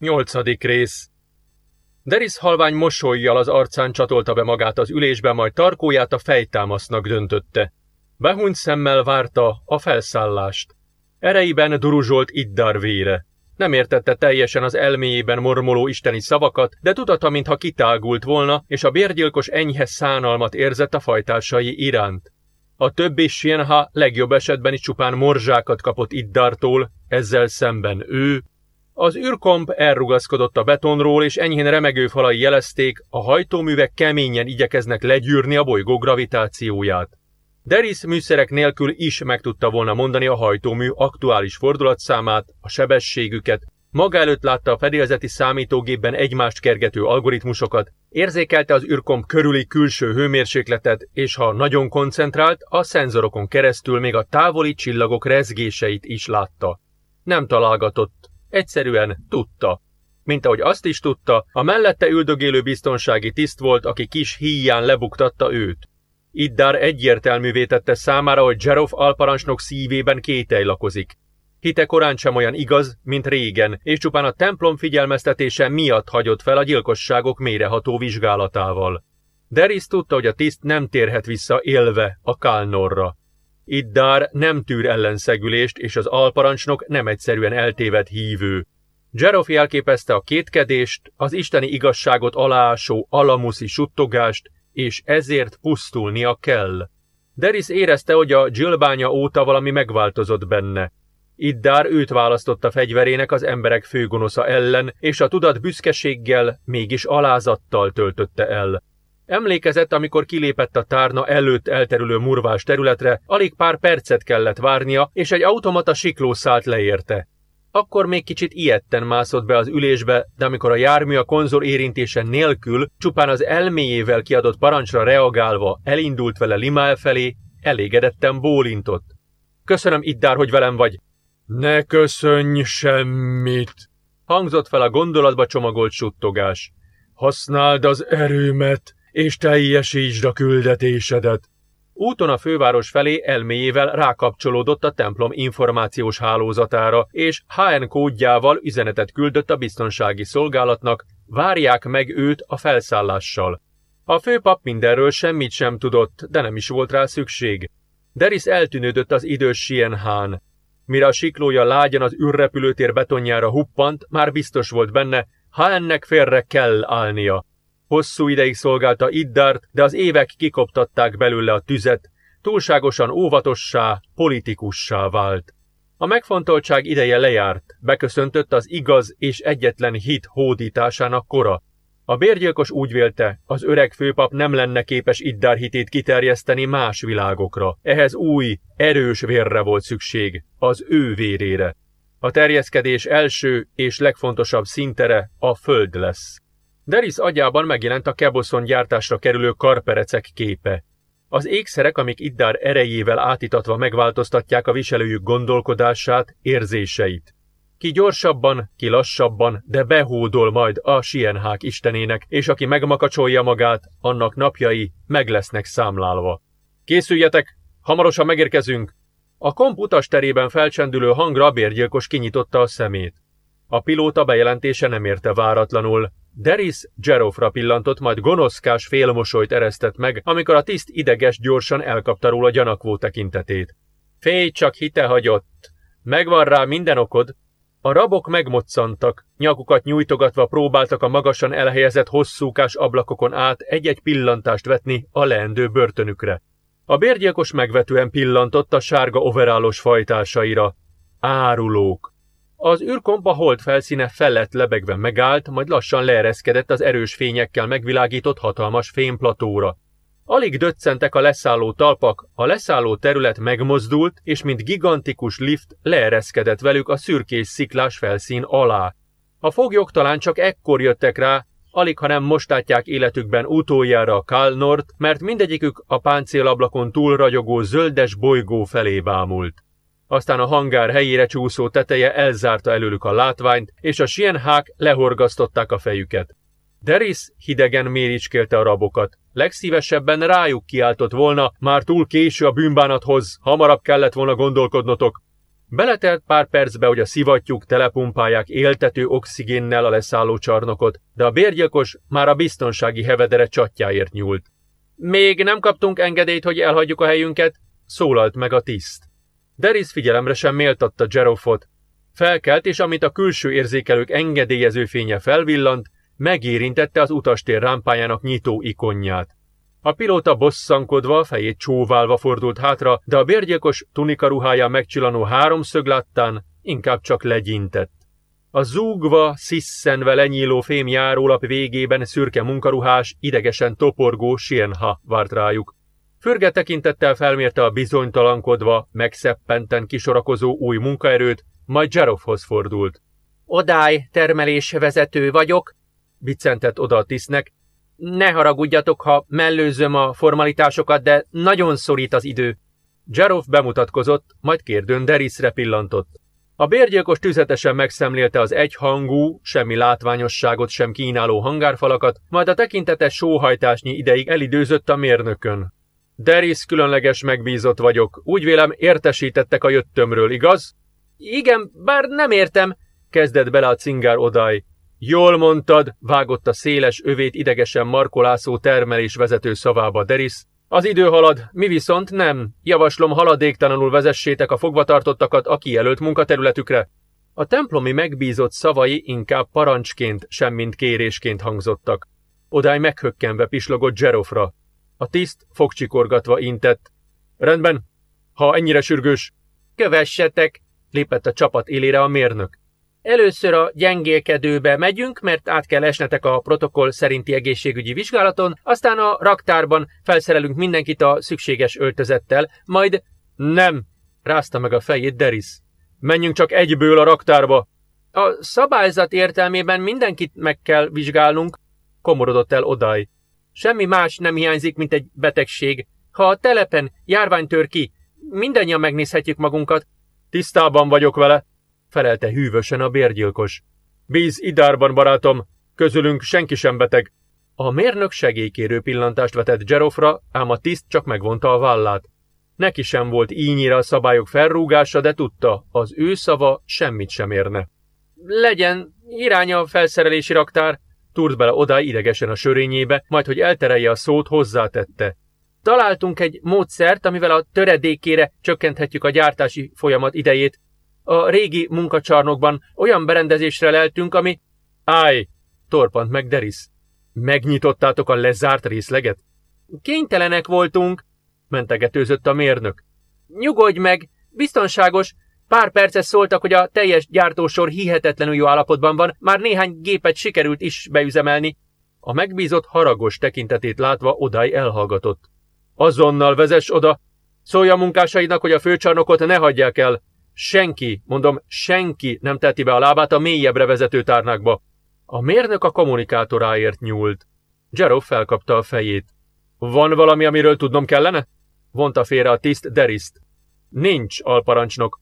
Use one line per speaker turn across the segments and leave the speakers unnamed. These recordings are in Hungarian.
Nyolcadik rész Deris halvány mosolyjal az arcán csatolta be magát az ülésbe, majd tarkóját a fejtámasznak döntötte. Behunyt szemmel várta a felszállást. Ereiben duruzsolt Iddar vére. Nem értette teljesen az elméjében mormoló isteni szavakat, de tudata, mintha kitágult volna, és a bérgyilkos enyhe szánalmat érzett a fajtásai iránt. A többi Sienha legjobb esetben is csupán morzsákat kapott Iddartól, ezzel szemben ő. Az űrkomp elrugaszkodott a betonról, és enyhén remegő falai jelezték, a hajtóművek keményen igyekeznek legyűrni a bolygó gravitációját. Deris műszerek nélkül is meg tudta volna mondani a hajtómű aktuális fordulatszámát, a sebességüket, maga előtt látta a fedélzeti számítógépben egymást kergető algoritmusokat, érzékelte az űrkomp körüli külső hőmérsékletet, és ha nagyon koncentrált, a szenzorokon keresztül még a távoli csillagok rezgéseit is látta. Nem találgatott, egyszerűen tudta. Mint ahogy azt is tudta, a mellette üldögélő biztonsági tiszt volt, aki kis híján lebuktatta őt. Iddár egyértelművé tette számára, hogy Jerof alparancsnok szívében kételj lakozik. Hite korán sem olyan igaz, mint régen, és csupán a templom figyelmeztetése miatt hagyott fel a gyilkosságok méreható vizsgálatával. Deris tudta, hogy a tiszt nem térhet vissza élve a Kálnorra. Iddár nem tűr ellenszegülést, és az alparancsnok nem egyszerűen eltévedt hívő. Jerof jelképezte a kétkedést, az isteni igazságot aláásó alamuszi suttogást, és ezért pusztulnia kell. Deris érezte, hogy a gyilbánya óta valami megváltozott benne. Iddár őt választotta fegyverének az emberek főgonosza ellen, és a tudat büszkeséggel, mégis alázattal töltötte el. Emlékezett, amikor kilépett a tárna előtt elterülő murvás területre, alig pár percet kellett várnia, és egy automata sikló szállt leérte. Akkor még kicsit ilyetten mászott be az ülésbe, de amikor a jármű a konzol érintése nélkül, csupán az elméjével kiadott parancsra reagálva elindult vele Limael felé, elégedetten bólintott. Köszönöm, Iddár, hogy velem vagy. Ne köszönj semmit, hangzott fel a gondolatba csomagolt suttogás. Használd az erőmet, és teljesítsd a küldetésedet. Úton a főváros felé elméjével rákapcsolódott a templom információs hálózatára, és HN kódjával üzenetet küldött a biztonsági szolgálatnak, várják meg őt a felszállással. A főpap mindenről semmit sem tudott, de nem is volt rá szükség. Deris eltűnődött az idős Sienhán. Mire a siklója lágyan az űrrepülőtér betonjára huppant, már biztos volt benne, ha ennek félre kell állnia. Hosszú ideig szolgálta Iddart, de az évek kikoptatták belőle a tüzet, túlságosan óvatossá, politikussá vált. A megfontoltság ideje lejárt, beköszöntött az igaz és egyetlen hit hódításának kora. A bérgyilkos úgy vélte, az öreg főpap nem lenne képes Iddár hitét kiterjeszteni más világokra. Ehhez új, erős vérre volt szükség, az ő vérére. A terjeszkedés első és legfontosabb szintere a föld lesz. Deris agyában megjelent a keboszon gyártásra kerülő karperecek képe. Az ékszerek, amik Iddár erejével átitatva megváltoztatják a viselőjük gondolkodását, érzéseit. Ki gyorsabban, ki lassabban, de behódol majd a sienhák istenének, és aki megmakacsolja magát, annak napjai meg lesznek számlálva. Készüljetek, hamarosan megérkezünk! A komp utas terében felcsendülő hangra bérgyilkos kinyitotta a szemét. A pilóta bejelentése nem érte váratlanul, Deris Jerofra pillantott, majd gonoszkás félmosolyt eresztett meg, amikor a tiszt ideges gyorsan elkapta róla gyanakvó tekintetét. Félj, csak hite hagyott. Megvan rá minden okod. A rabok megmoccantak, nyakukat nyújtogatva próbáltak a magasan elhelyezett hosszúkás ablakokon át egy-egy pillantást vetni a leendő börtönükre. A bérgyilkos megvetően pillantott a sárga overálos fajtásaira. Árulók. Az űrkompa hold felszíne felett lebegve megállt, majd lassan leereszkedett az erős fényekkel megvilágított hatalmas fémplatóra. Alig döccentek a leszálló talpak, a leszálló terület megmozdult, és mint gigantikus lift leereszkedett velük a szürkés sziklás felszín alá. A foglyok talán csak ekkor jöttek rá, alig ha nem most látják életükben utoljára a Kalnort, mert mindegyikük a páncélablakon túl ragyogó zöldes bolygó felé bámult. Aztán a hangár helyére csúszó teteje elzárta előlük a látványt, és a sienhák lehorgasztották a fejüket. Deris hidegen méricskélte a rabokat. Legszívesebben rájuk kiáltott volna, már túl késő a bűnbánathoz, hamarabb kellett volna gondolkodnotok. Beletelt pár percbe, hogy a szivattyúk telepumpálják éltető oxigénnel a leszálló csarnokot, de a bérgyilkos már a biztonsági hevedere csatjáért nyúlt. Még nem kaptunk engedélyt, hogy elhagyjuk a helyünket, szólalt meg a tiszt. Deris figyelemre sem méltatta Jeroffot. Felkelt, és amit a külső érzékelők engedélyező fénye felvillant, megérintette az utastér rámpájának nyitó ikonját. A pilóta bosszankodva, fejét csóválva fordult hátra, de a bérgyilkos tunika ruhája megcsillanó háromszög láttán inkább csak legyintett. A zúgva, szisszenve lenyíló fém járólap végében szürke munkaruhás, idegesen toporgó Sienha várt rájuk. Fürge tekintettel felmérte a bizonytalankodva, megszeppenten kisorakozó új munkaerőt, majd Jeroffhoz fordult.
Odály, termelés vezető vagyok, biccentett oda a tisznek. Ne haragudjatok, ha mellőzöm a formalitásokat, de nagyon szorít az idő.
Jeroff bemutatkozott, majd kérdőn Derisre pillantott. A bérgyilkos tüzetesen megszemlélte az egyhangú, semmi látványosságot sem kínáló hangárfalakat, majd a tekintetes sóhajtásnyi ideig elidőzött a mérnökön. Deris különleges megbízott vagyok, úgy vélem értesítettek a jöttömről, igaz?
Igen, bár nem értem,
kezdett bele a cingár odály. Jól mondtad, vágott a széles övét idegesen markolászó termelés vezető szavába Deris. Az idő halad, mi viszont nem. Javaslom, haladéktalanul vezessétek a fogvatartottakat a kijelölt munkaterületükre. A templomi megbízott szavai inkább parancsként, semmint kérésként hangzottak. Odály meghökkenve pislogott Zserofra. A tiszt fogcsikorgatva intett. Rendben, ha ennyire sürgős.
Kövessetek, lépett a csapat élére a mérnök. Először a gyengélkedőbe megyünk, mert át kell esnetek a protokoll szerinti egészségügyi vizsgálaton, aztán a raktárban felszerelünk mindenkit a szükséges öltözettel, majd...
Nem, rázta meg a fejét Deris. Menjünk csak egyből a raktárba.
A szabályzat értelmében mindenkit meg kell vizsgálnunk, komorodott el Odály. Semmi más nem hiányzik, mint egy betegség. Ha a telepen járvány tör ki, mindannyian megnézhetjük magunkat.
Tisztában vagyok vele, felelte hűvösen a bérgyilkos. Bíz idárban, barátom, közülünk senki sem beteg. A mérnök segélykérő pillantást vetett Jerofra, ám a tiszt csak megvonta a vállát. Neki sem volt ínyire a szabályok felrúgása, de tudta, az ő szava semmit sem érne.
Legyen, irány a felszerelési raktár,
túrt bele oda idegesen a sörényébe, majd hogy elterelje a szót, hozzátette.
Találtunk egy módszert, amivel a töredékére csökkenthetjük a gyártási folyamat idejét, a régi munkacsarnokban olyan berendezésre leltünk, ami...
Állj! torpant meg Deris. Megnyitottátok a lezárt részleget?
Kénytelenek voltunk,
mentegetőzött a mérnök.
Nyugodj meg, biztonságos, Pár percet szóltak, hogy a teljes gyártósor hihetetlenül jó állapotban van, már néhány gépet sikerült is beüzemelni.
A megbízott haragos tekintetét látva Odály elhallgatott. Azonnal vezess oda! Szólj a munkásaidnak, hogy a főcsarnokot ne hagyják el! Senki, mondom, senki nem teti be a lábát a mélyebbre vezető tárnákba. A mérnök a kommunikátoráért nyúlt. Jeroff felkapta a fejét. Van valami, amiről tudnom kellene? Vonta félre a tiszt Deriszt. Nincs, alparancsnok.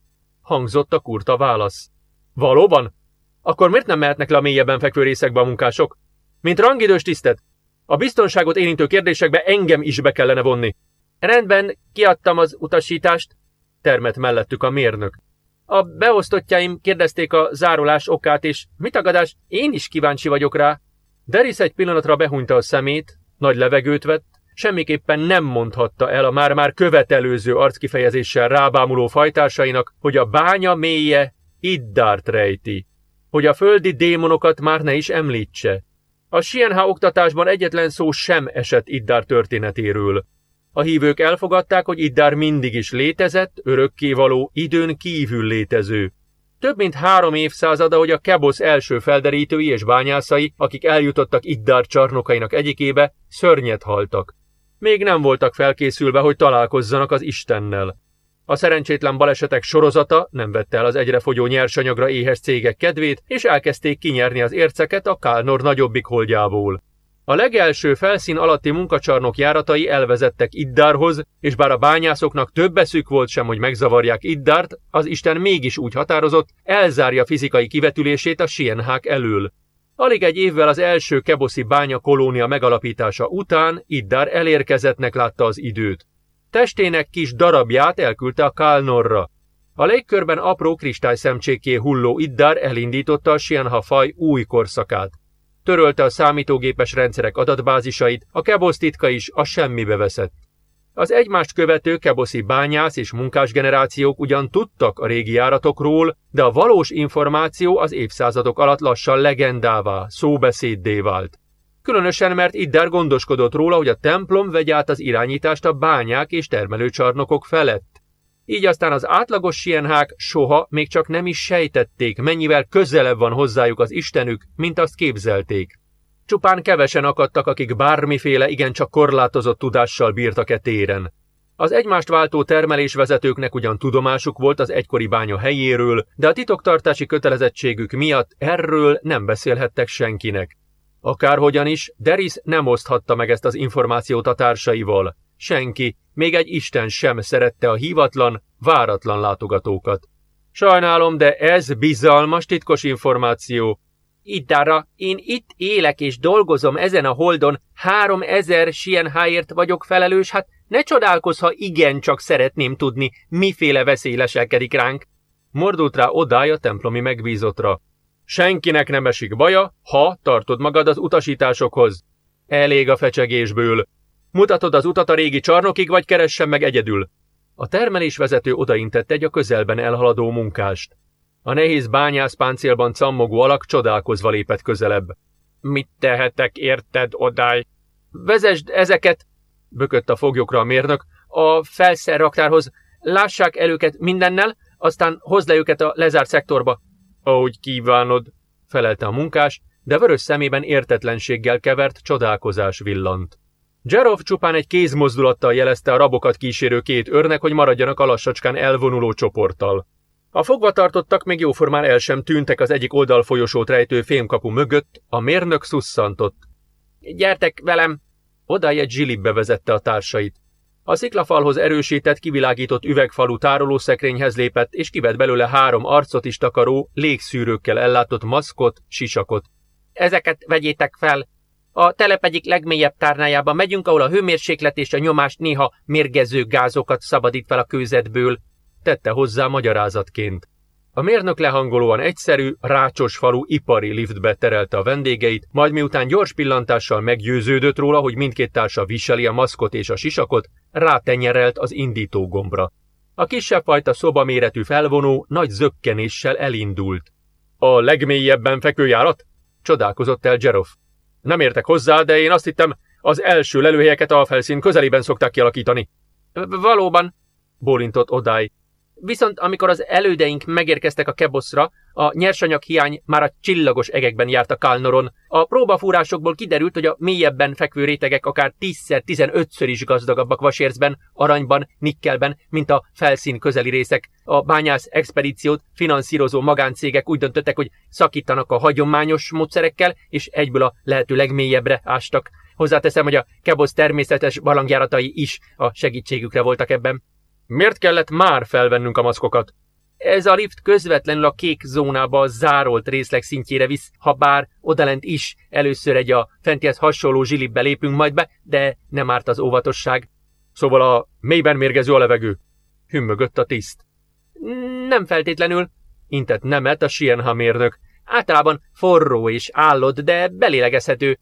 Hangzott a kurta válasz. Valóban? Akkor miért nem mehetnek le a mélyebben fekvő részekbe a munkások? Mint rangidős tisztet, a biztonságot érintő kérdésekbe engem is be kellene vonni.
Rendben, kiadtam az utasítást,
termet mellettük a mérnök.
A beosztottjaim kérdezték a zárulás okát, és mit agadás, én is kíváncsi vagyok rá.
Deris egy pillanatra behúnyta a szemét, nagy levegőt vett, semmiképpen nem mondhatta el a már-már követelőző arckifejezéssel rábámuló fajtársainak, hogy a bánya mélye Iddárt rejti, hogy a földi démonokat már ne is említse. A Sienha oktatásban egyetlen szó sem esett Iddár történetéről, a hívők elfogadták, hogy Iddár mindig is létezett, örökkévaló, időn kívül létező. Több mint három évszázada, hogy a Kebosz első felderítői és bányászai, akik eljutottak Iddár csarnokainak egyikébe, szörnyet haltak. Még nem voltak felkészülve, hogy találkozzanak az Istennel. A szerencsétlen balesetek sorozata nem vette el az egyre fogyó nyersanyagra éhes cégek kedvét, és elkezdték kinyerni az érceket a Kálnor nagyobbik holdjából. A legelső felszín alatti munkacsarnok járatai elvezettek Iddárhoz, és bár a bányászoknak több eszük volt sem, hogy megzavarják Iddárt, az Isten mégis úgy határozott, elzárja fizikai kivetülését a sienhák elől. Alig egy évvel az első keboszi bánya kolónia megalapítása után Iddár elérkezettnek látta az időt. Testének kis darabját elküldte a Kálnorra. A légkörben apró kristályszemcsékké hulló iddár elindította a Sienha faj új korszakát. Törölte a számítógépes rendszerek adatbázisait, a kebosz titka is a semmibe veszett. Az egymást követő keboszi bányász és munkásgenerációk ugyan tudtak a régi járatokról, de a valós információ az évszázadok alatt lassan legendává, szóbeszéddé vált. Különösen, mert Iddár gondoskodott róla, hogy a templom vegye át az irányítást a bányák és termelőcsarnokok felett. Így aztán az átlagos sienhák soha még csak nem is sejtették, mennyivel közelebb van hozzájuk az Istenük, mint azt képzelték. Csupán kevesen akadtak, akik bármiféle igencsak korlátozott tudással bírtak e téren. Az egymást váltó termelésvezetőknek ugyan tudomásuk volt az egykori bánya helyéről, de a titoktartási kötelezettségük miatt erről nem beszélhettek senkinek. Akárhogyan is, Deris nem oszthatta meg ezt az információt a társaival. Senki, még egy Isten sem szerette a hívatlan, váratlan látogatókat. Sajnálom, de ez bizalmas titkos információ. Iddára, én itt élek és dolgozom ezen a holdon, három ezer sienháért vagyok felelős, hát ne csodálkozz, ha igen csak szeretném tudni, miféle veszély leselkedik ránk. Mordult rá odája templomi megbízottra. Senkinek nem esik baja, ha tartod magad az utasításokhoz. Elég a fecsegésből. Mutatod az utat a régi csarnokig, vagy keressen meg egyedül. A termelésvezető odaintett egy a közelben elhaladó munkást. A nehéz bányászpáncélban cammogó alak csodálkozva lépett közelebb. Mit tehetek, érted, odáj? Vezesd ezeket, bökött a foglyokra a mérnök, a felszerraktárhoz. Lássák el őket mindennel, aztán hozd le őket a lezárt szektorba. Ahogy kívánod, felelte a munkás, de vörös szemében értetlenséggel kevert csodálkozás villant. Jerov csupán egy kézmozdulattal jelezte a rabokat kísérő két őrnek, hogy maradjanak a lassacskán elvonuló csoporttal. A fogvatartottak még jóformán el sem tűntek az egyik oldalfolyosót rejtő fémkapu mögött, a mérnök szusszantott. Gyertek velem! Odájegyet Zsilibbe vezette a társait. A sziklafalhoz erősített, kivilágított üvegfalú tárolószekrényhez lépett, és kivett belőle három arcot is takaró, légszűrőkkel ellátott maszkot, sisakot. Ezeket vegyétek fel! A telep egyik legmélyebb tárnájába megyünk, ahol a hőmérséklet és a nyomás néha mérgező gázokat szabadít fel a kőzetből, tette hozzá magyarázatként. A mérnök lehangolóan egyszerű, rácsos falu ipari liftbe terelte a vendégeit, majd miután gyors pillantással meggyőződött róla, hogy mindkét társa viseli a maszkot és a sisakot, rátenyerelt az indító gombra. A kisebb fajta szobaméretű felvonó nagy zökkenéssel elindult. A legmélyebben fekvő járat? Csodálkozott el Jeroff. Nem értek hozzá, de én azt hittem, az első lelőhelyeket a felszín közelében szokták kialakítani. Valóban, bólintott Odály, Viszont amikor az elődeink megérkeztek a Keboszra, a nyersanyag hiány már a csillagos egekben járt a Kalnoron. A próbafúrásokból kiderült, hogy a mélyebben fekvő rétegek akár 10-15-ször is gazdagabbak vasércben, aranyban, nikkelben, mint a felszín közeli részek. A bányász expedíciót finanszírozó magáncégek úgy döntöttek, hogy szakítanak a hagyományos módszerekkel, és egyből a lehető legmélyebbre ástak. Hozzáteszem, hogy a Kebosz természetes barlangjáratai is a segítségükre voltak ebben. Miért kellett már felvennünk a maszkokat? Ez a lift közvetlenül a kék zónába a zárolt részleg szintjére visz, ha bár odalent is először egy a fentihez hasonló zsilibbe lépünk majd be, de nem árt az óvatosság. Szóval a mélyben mérgező a levegő. Hümmögött a tiszt. Nem feltétlenül, intett nemet a Sienha mérnök. Általában forró és állott, de belélegezhető.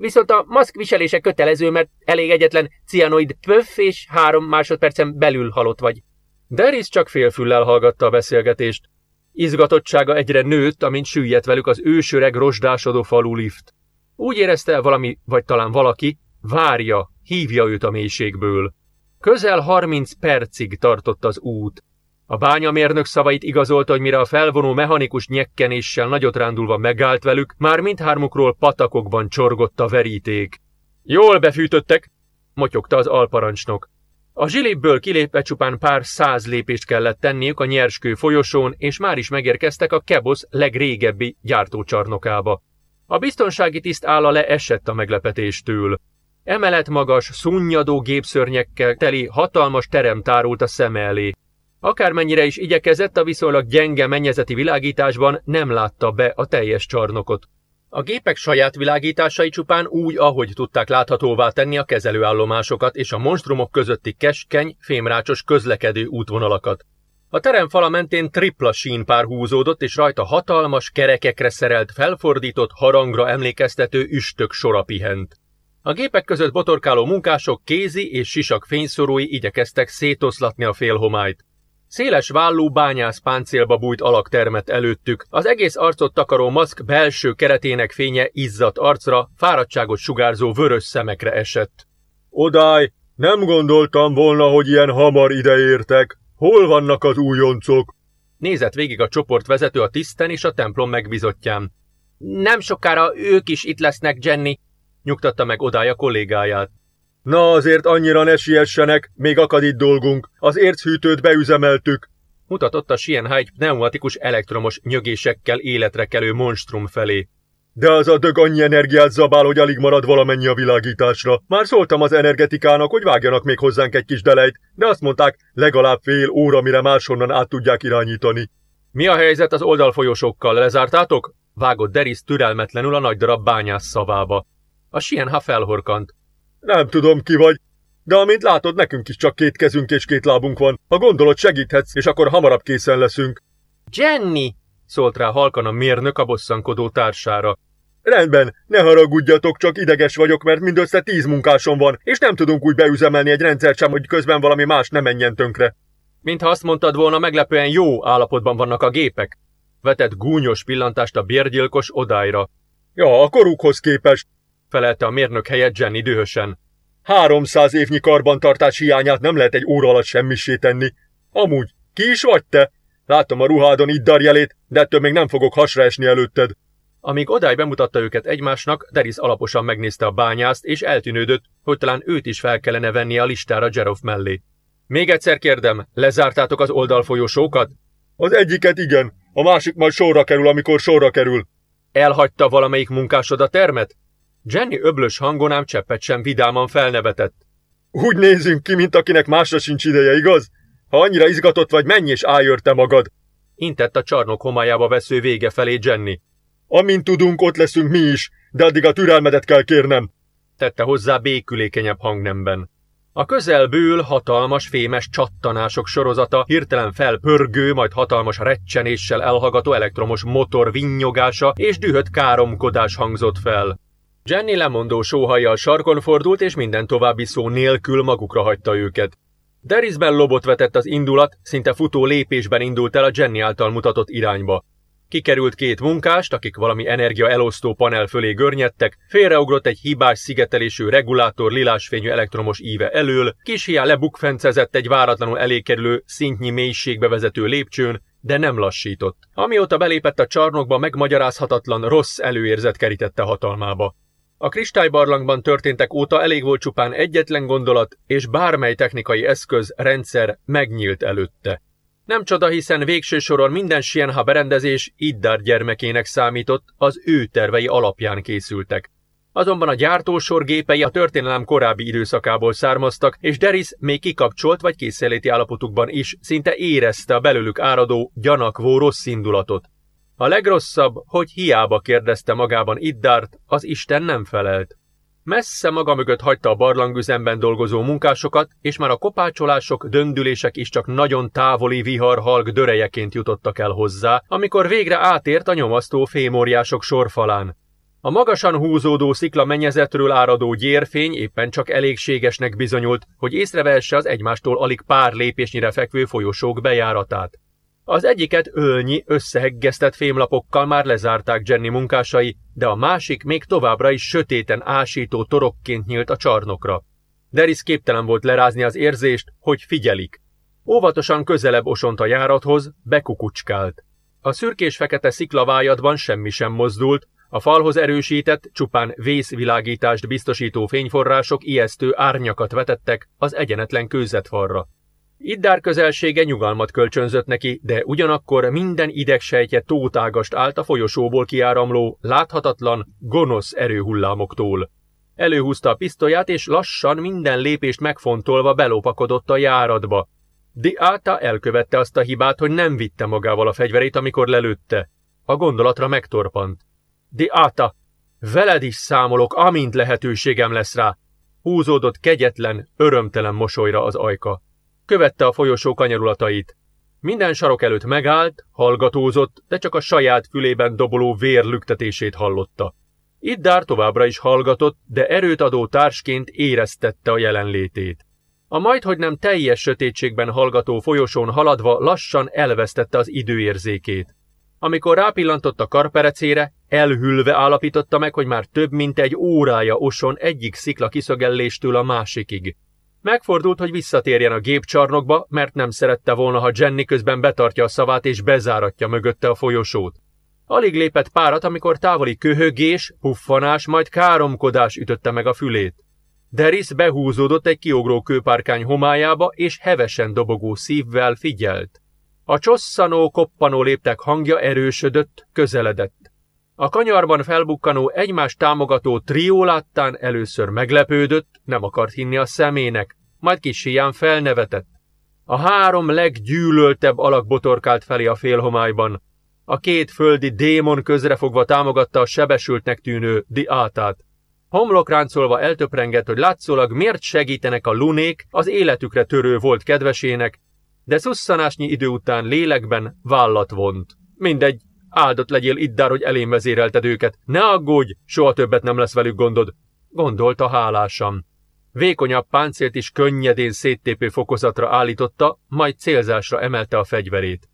Viszont a maszk viselése kötelező, mert elég egyetlen cianoid pöff, és három másodpercen belül halott vagy. Deris csak félfüllel hallgatta a beszélgetést. Izgatottsága egyre nőtt, amint süllyedt velük az ősöreg rozsdásodó falu lift. Úgy érezte valami, vagy talán valaki, várja, hívja őt a mélységből. Közel harminc percig tartott az út. A bányamérnök szavait igazolta, hogy mire a felvonó mechanikus nyekkenéssel nagyot rándulva megállt velük, már mindhármukról patakokban csorgott a veríték. Jól befűtöttek, motyogta az alparancsnok. A zsilibből kilépve csupán pár száz lépést kellett tenniük a nyerskő folyosón, és már is megérkeztek a Kebosz legrégebbi gyártócsarnokába. A biztonsági tiszt álla le esett a meglepetéstől. Emelet magas, szunnyadó gépszörnyekkel teli hatalmas terem tárult a szeme elé. Akármennyire is igyekezett, a viszonylag gyenge mennyezeti világításban nem látta be a teljes csarnokot. A gépek saját világításai csupán úgy, ahogy tudták láthatóvá tenni a kezelőállomásokat és a monstrumok közötti keskeny, fémrácsos közlekedő útvonalakat. A terem fala mentén tripla sínpár húzódott, és rajta hatalmas, kerekekre szerelt, felfordított, harangra emlékeztető üstök sora pihent. A gépek között botorkáló munkások kézi és sisak fényszorói igyekeztek szétoszlatni a félhomályt. Széles vállú bányász páncélba bújt alak termett előttük, az egész arcot takaró maszk belső keretének fénye izzadt arcra, fáradtságot sugárzó vörös szemekre esett.
Odáj, nem gondoltam volna, hogy ilyen hamar ideértek. Hol vannak az újoncok?
Nézett végig a csoport vezető a tiszten és a templom megbizottján.
Nem sokára ők is itt lesznek, Jenny,
nyugtatta meg odája kollégáját.
Na azért annyira ne siessenek, még akad itt dolgunk. Az érchűtőt beüzemeltük.
Mutatott a Schienheit pneumatikus elektromos nyögésekkel életre kelő monstrum felé.
De az a dög annyi energiát zabál, hogy alig marad valamennyi a világításra. Már szóltam az energetikának, hogy vágjanak még hozzánk egy kis delejt, de azt mondták, legalább fél óra, mire máshonnan át tudják irányítani.
Mi a helyzet az oldalfolyósokkal? Lezártátok? Vágott Deris türelmetlenül a nagy darab bányász szavába. A Sienha felhorkant.
Nem tudom ki vagy, de amint látod, nekünk is csak két kezünk és két lábunk van. Ha gondolod, segíthetsz, és akkor hamarabb készen leszünk.
Jenny!
szólt rá halkan a mérnök a bosszankodó társára.
Rendben, ne haragudjatok, csak ideges vagyok, mert mindössze tíz munkásom van, és nem tudunk úgy beüzemelni egy rendszert sem, hogy közben valami más ne menjen tönkre.
Mintha azt mondtad volna, meglepően jó állapotban vannak a gépek. Vetett gúnyos pillantást a bérgyilkos odáira.
Ja, a korukhoz képest,
felelte a mérnök helyett Jenny dühösen.
300 évnyi karbantartás hiányát nem lehet egy óra alatt semmisé tenni. Amúgy, ki is vagy te? Látom a ruhádon itt darjelét, de ettől még nem fogok hasra esni előtted.
Amíg Odály bemutatta őket egymásnak, Deris alaposan megnézte a bányászt, és eltűnődött, hogy talán őt is fel kellene venni a listára Jerov mellé. Még egyszer kérdem, lezártátok az oldalfolyósókat?
Az egyiket igen, a másik majd sorra kerül, amikor sorra kerül.
Elhagyta valamelyik munkásod a termet? Jenny öblös hangon ám cseppet sem vidáman felnevetett.
Úgy nézünk ki, mint akinek másra sincs ideje, igaz? Ha annyira izgatott vagy, menj és állj te magad!
Intett a csarnok homályába vesző vége felé Jenny.
Amint tudunk, ott leszünk mi is, de addig a türelmedet kell kérnem.
Tette hozzá békülékenyebb hangnemben. A közelből hatalmas fémes csattanások sorozata, hirtelen felpörgő, majd hatalmas recsenéssel elhagató elektromos motor vinyogása és dühött káromkodás hangzott fel. Jenny lemondó sóhajjal sarkon fordult, és minden további szó nélkül magukra hagyta őket. Derisben lobot vetett az indulat, szinte futó lépésben indult el a Jenny által mutatott irányba. Kikerült két munkást, akik valami energia elosztó panel fölé görnyedtek, félreugrott egy hibás szigetelésű regulátor lilásfényű elektromos íve elől, kis hiá lebukfencezett egy váratlanul elékerülő, szintnyi mélységbe vezető lépcsőn, de nem lassított. Amióta belépett a csarnokba, megmagyarázhatatlan rossz előérzet kerítette hatalmába. A kristálybarlangban történtek óta elég volt csupán egyetlen gondolat, és bármely technikai eszköz, rendszer megnyílt előtte. Nem csoda, hiszen végső soron minden Sienha berendezés Iddar gyermekének számított, az ő tervei alapján készültek. Azonban a gyártósor gépei a történelem korábbi időszakából származtak, és Deris még kikapcsolt vagy készenléti állapotukban is szinte érezte a belőlük áradó, gyanakvó rossz indulatot. A legrosszabb, hogy hiába kérdezte magában Iddart, az Isten nem felelt. Messze maga mögött hagyta a barlangüzemben dolgozó munkásokat, és már a kopácsolások, döndülések is csak nagyon távoli viharhalk dörejeként jutottak el hozzá, amikor végre átért a nyomasztó fémóriások sorfalán. A magasan húzódó szikla mennyezetről áradó gyérfény éppen csak elégségesnek bizonyult, hogy észrevesse az egymástól alig pár lépésnyire fekvő folyosók bejáratát. Az egyiket ölnyi, összeheggesztett fémlapokkal már lezárták Jenny munkásai, de a másik még továbbra is sötéten ásító torokként nyílt a csarnokra. Deris képtelen volt lerázni az érzést, hogy figyelik. Óvatosan közelebb osont a járathoz, bekukucskált. A szürkés-fekete sziklavájadban semmi sem mozdult, a falhoz erősített, csupán vészvilágítást biztosító fényforrások ijesztő árnyakat vetettek az egyenetlen kőzetfalra. Iddár közelsége nyugalmat kölcsönzött neki, de ugyanakkor minden idegsejtje tótágast állt a folyosóból kiáramló, láthatatlan, gonosz erőhullámoktól. Előhúzta a pisztolyát, és lassan minden lépést megfontolva belopakodott a járatba. Di Ata elkövette azt a hibát, hogy nem vitte magával a fegyverét, amikor lelőtte. A gondolatra megtorpant. Di Ata, veled is számolok, amint lehetőségem lesz rá. Húzódott kegyetlen, örömtelen mosolyra az ajka követte a folyosó kanyarulatait. Minden sarok előtt megállt, hallgatózott, de csak a saját fülében doboló vér lüktetését hallotta. Iddár továbbra is hallgatott, de erőt adó társként éreztette a jelenlétét. A majdhogy nem teljes sötétségben hallgató folyosón haladva lassan elvesztette az időérzékét. Amikor rápillantott a karperecére, elhülve állapította meg, hogy már több mint egy órája oson egyik szikla kiszögelléstől a másikig. Megfordult, hogy visszatérjen a gépcsarnokba, mert nem szerette volna, ha Jenny közben betartja a szavát és bezáratja mögötte a folyosót. Alig lépett párat, amikor távoli köhögés, puffanás, majd káromkodás ütötte meg a fülét. Deris behúzódott egy kiugró kőpárkány homályába, és hevesen dobogó szívvel figyelt. A csosszanó, koppanó léptek hangja erősödött, közeledett. A kanyarban felbukkanó egymás támogató trió láttán először meglepődött, nem akart hinni a szemének, majd kis hián felnevetett. A három leggyűlöltebb alak botorkált felé a félhomályban. A két földi démon közrefogva támogatta a sebesültnek tűnő diátát. Homlokráncolva eltöprengett, hogy látszólag miért segítenek a lunék, az életükre törő volt kedvesének, de szusszanásnyi idő után lélekben vállat vont. Mindegy, áldott legyél Iddár, hogy elém vezérelted őket. Ne aggódj, soha többet nem lesz velük gondod. Gondolta hálásan. Vékonyabb páncélt is könnyedén széttépő fokozatra állította, majd célzásra emelte a fegyverét.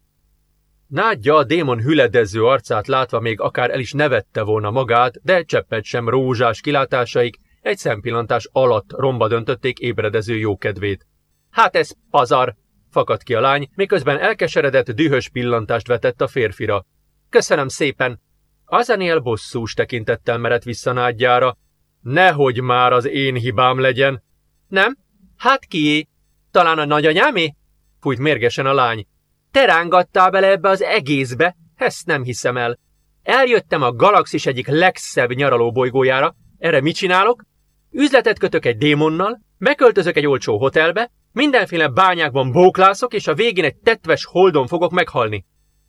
Nádja a démon hüledező arcát látva még akár el is nevette volna magát, de cseppet sem rózsás kilátásaik egy szempillantás alatt romba döntötték ébredező jókedvét. Hát ez pazar! fakadt ki a lány, miközben elkeseredett dühös pillantást vetett a férfira. Köszönöm szépen! Azaniel bosszús tekintettel merett vissza nádjára. Nehogy már az én hibám legyen! Nem? Hát kié? Talán a nagyanyámé? Fújt mérgesen a lány. Te rángattál bele ebbe az egészbe? Ezt nem hiszem el. Eljöttem a galaxis egyik legszebb nyaraló bolygójára. Erre mit csinálok? Üzletet kötök egy démonnal, beköltözök egy olcsó hotelbe, mindenféle bányákban bóklászok, és a végén egy tetves holdon fogok meghalni.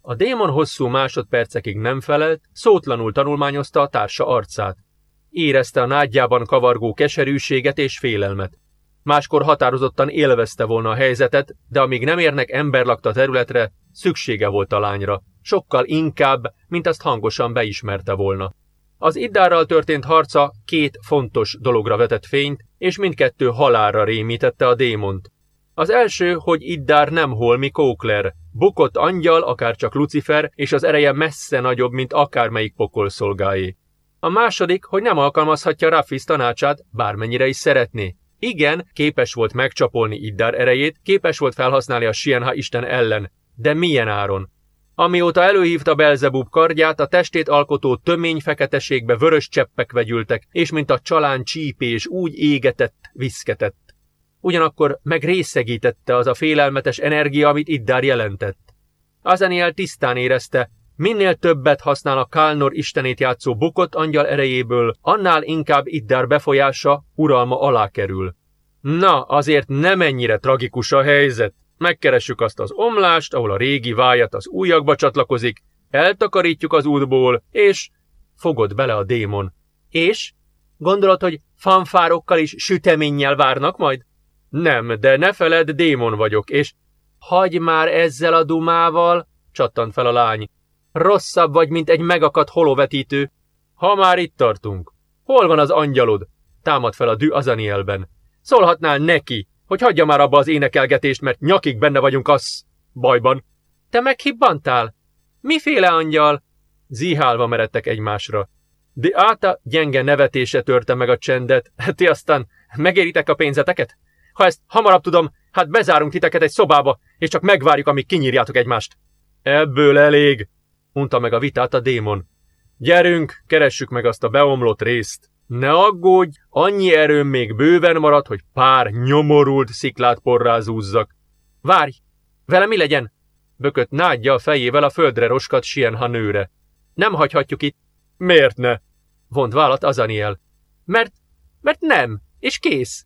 A démon hosszú másodpercekig nem felelt, szótlanul tanulmányozta a társa arcát. Érezte a nádjában kavargó keserűséget és félelmet. Máskor határozottan élvezte volna a helyzetet, de amíg nem érnek emberlakta területre, szüksége volt a lányra, sokkal inkább, mint azt hangosan beismerte volna. Az iddárral történt harca két fontos dologra vetett fényt, és mindkettő halálra rémítette a démont. Az első, hogy Iddár nem holmi Kókler, bukott angyal, akár csak Lucifer, és az ereje messze nagyobb, mint akármelyik pokolszolgáé. A második, hogy nem alkalmazhatja Raffis tanácsát, bármennyire is szeretné. Igen, képes volt megcsapolni Iddár erejét, képes volt felhasználni a Sienha isten ellen, de milyen áron? Amióta előhívta Belzebub kardját, a testét alkotó tömény feketeségbe vörös cseppek vegyültek, és mint a csalán csípés úgy égetett, viszketett ugyanakkor megrészegítette az a félelmetes energia, amit Iddár jelentett. Azaniel tisztán érezte, minél többet használ a Kálnor istenét játszó bukott angyal erejéből, annál inkább Iddár befolyása, uralma alá kerül. Na, azért nem ennyire tragikus a helyzet. Megkeressük azt az omlást, ahol a régi vájat az újakba csatlakozik, eltakarítjuk az útból, és fogod bele a démon. És? Gondolod, hogy fanfárokkal is süteménnyel várnak majd? Nem, de ne feled, démon vagyok, és... Hagy már ezzel a dumával, csattant fel a lány. Rosszabb vagy, mint egy megakadt holovetítő. Ha már itt tartunk. Hol van az angyalod? Támad fel a dű Azanielben. Szólhatnál neki, hogy hagyja már abba az énekelgetést, mert nyakig benne vagyunk az bajban. Te meghibbantál? Miféle angyal? Zihálva meredtek egymásra. De Áta gyenge nevetése törte meg a csendet. Ti aztán megéritek a pénzeteket? Ha ezt hamarabb tudom, hát bezárunk titeket egy szobába, és csak megvárjuk, amíg kinyírjátok egymást. Ebből elég, unta meg a vitát a démon. Gyerünk, keressük meg azt a beomlott részt. Ne aggódj, annyi erőm még bőven marad, hogy pár nyomorult sziklát porrázúzzak. Várj, vele mi legyen? Bökött nádja a fejével a földre roskat Sienha nőre. Nem hagyhatjuk itt. Miért ne? Vont vállat Azaniel. Mert, mert nem, és kész.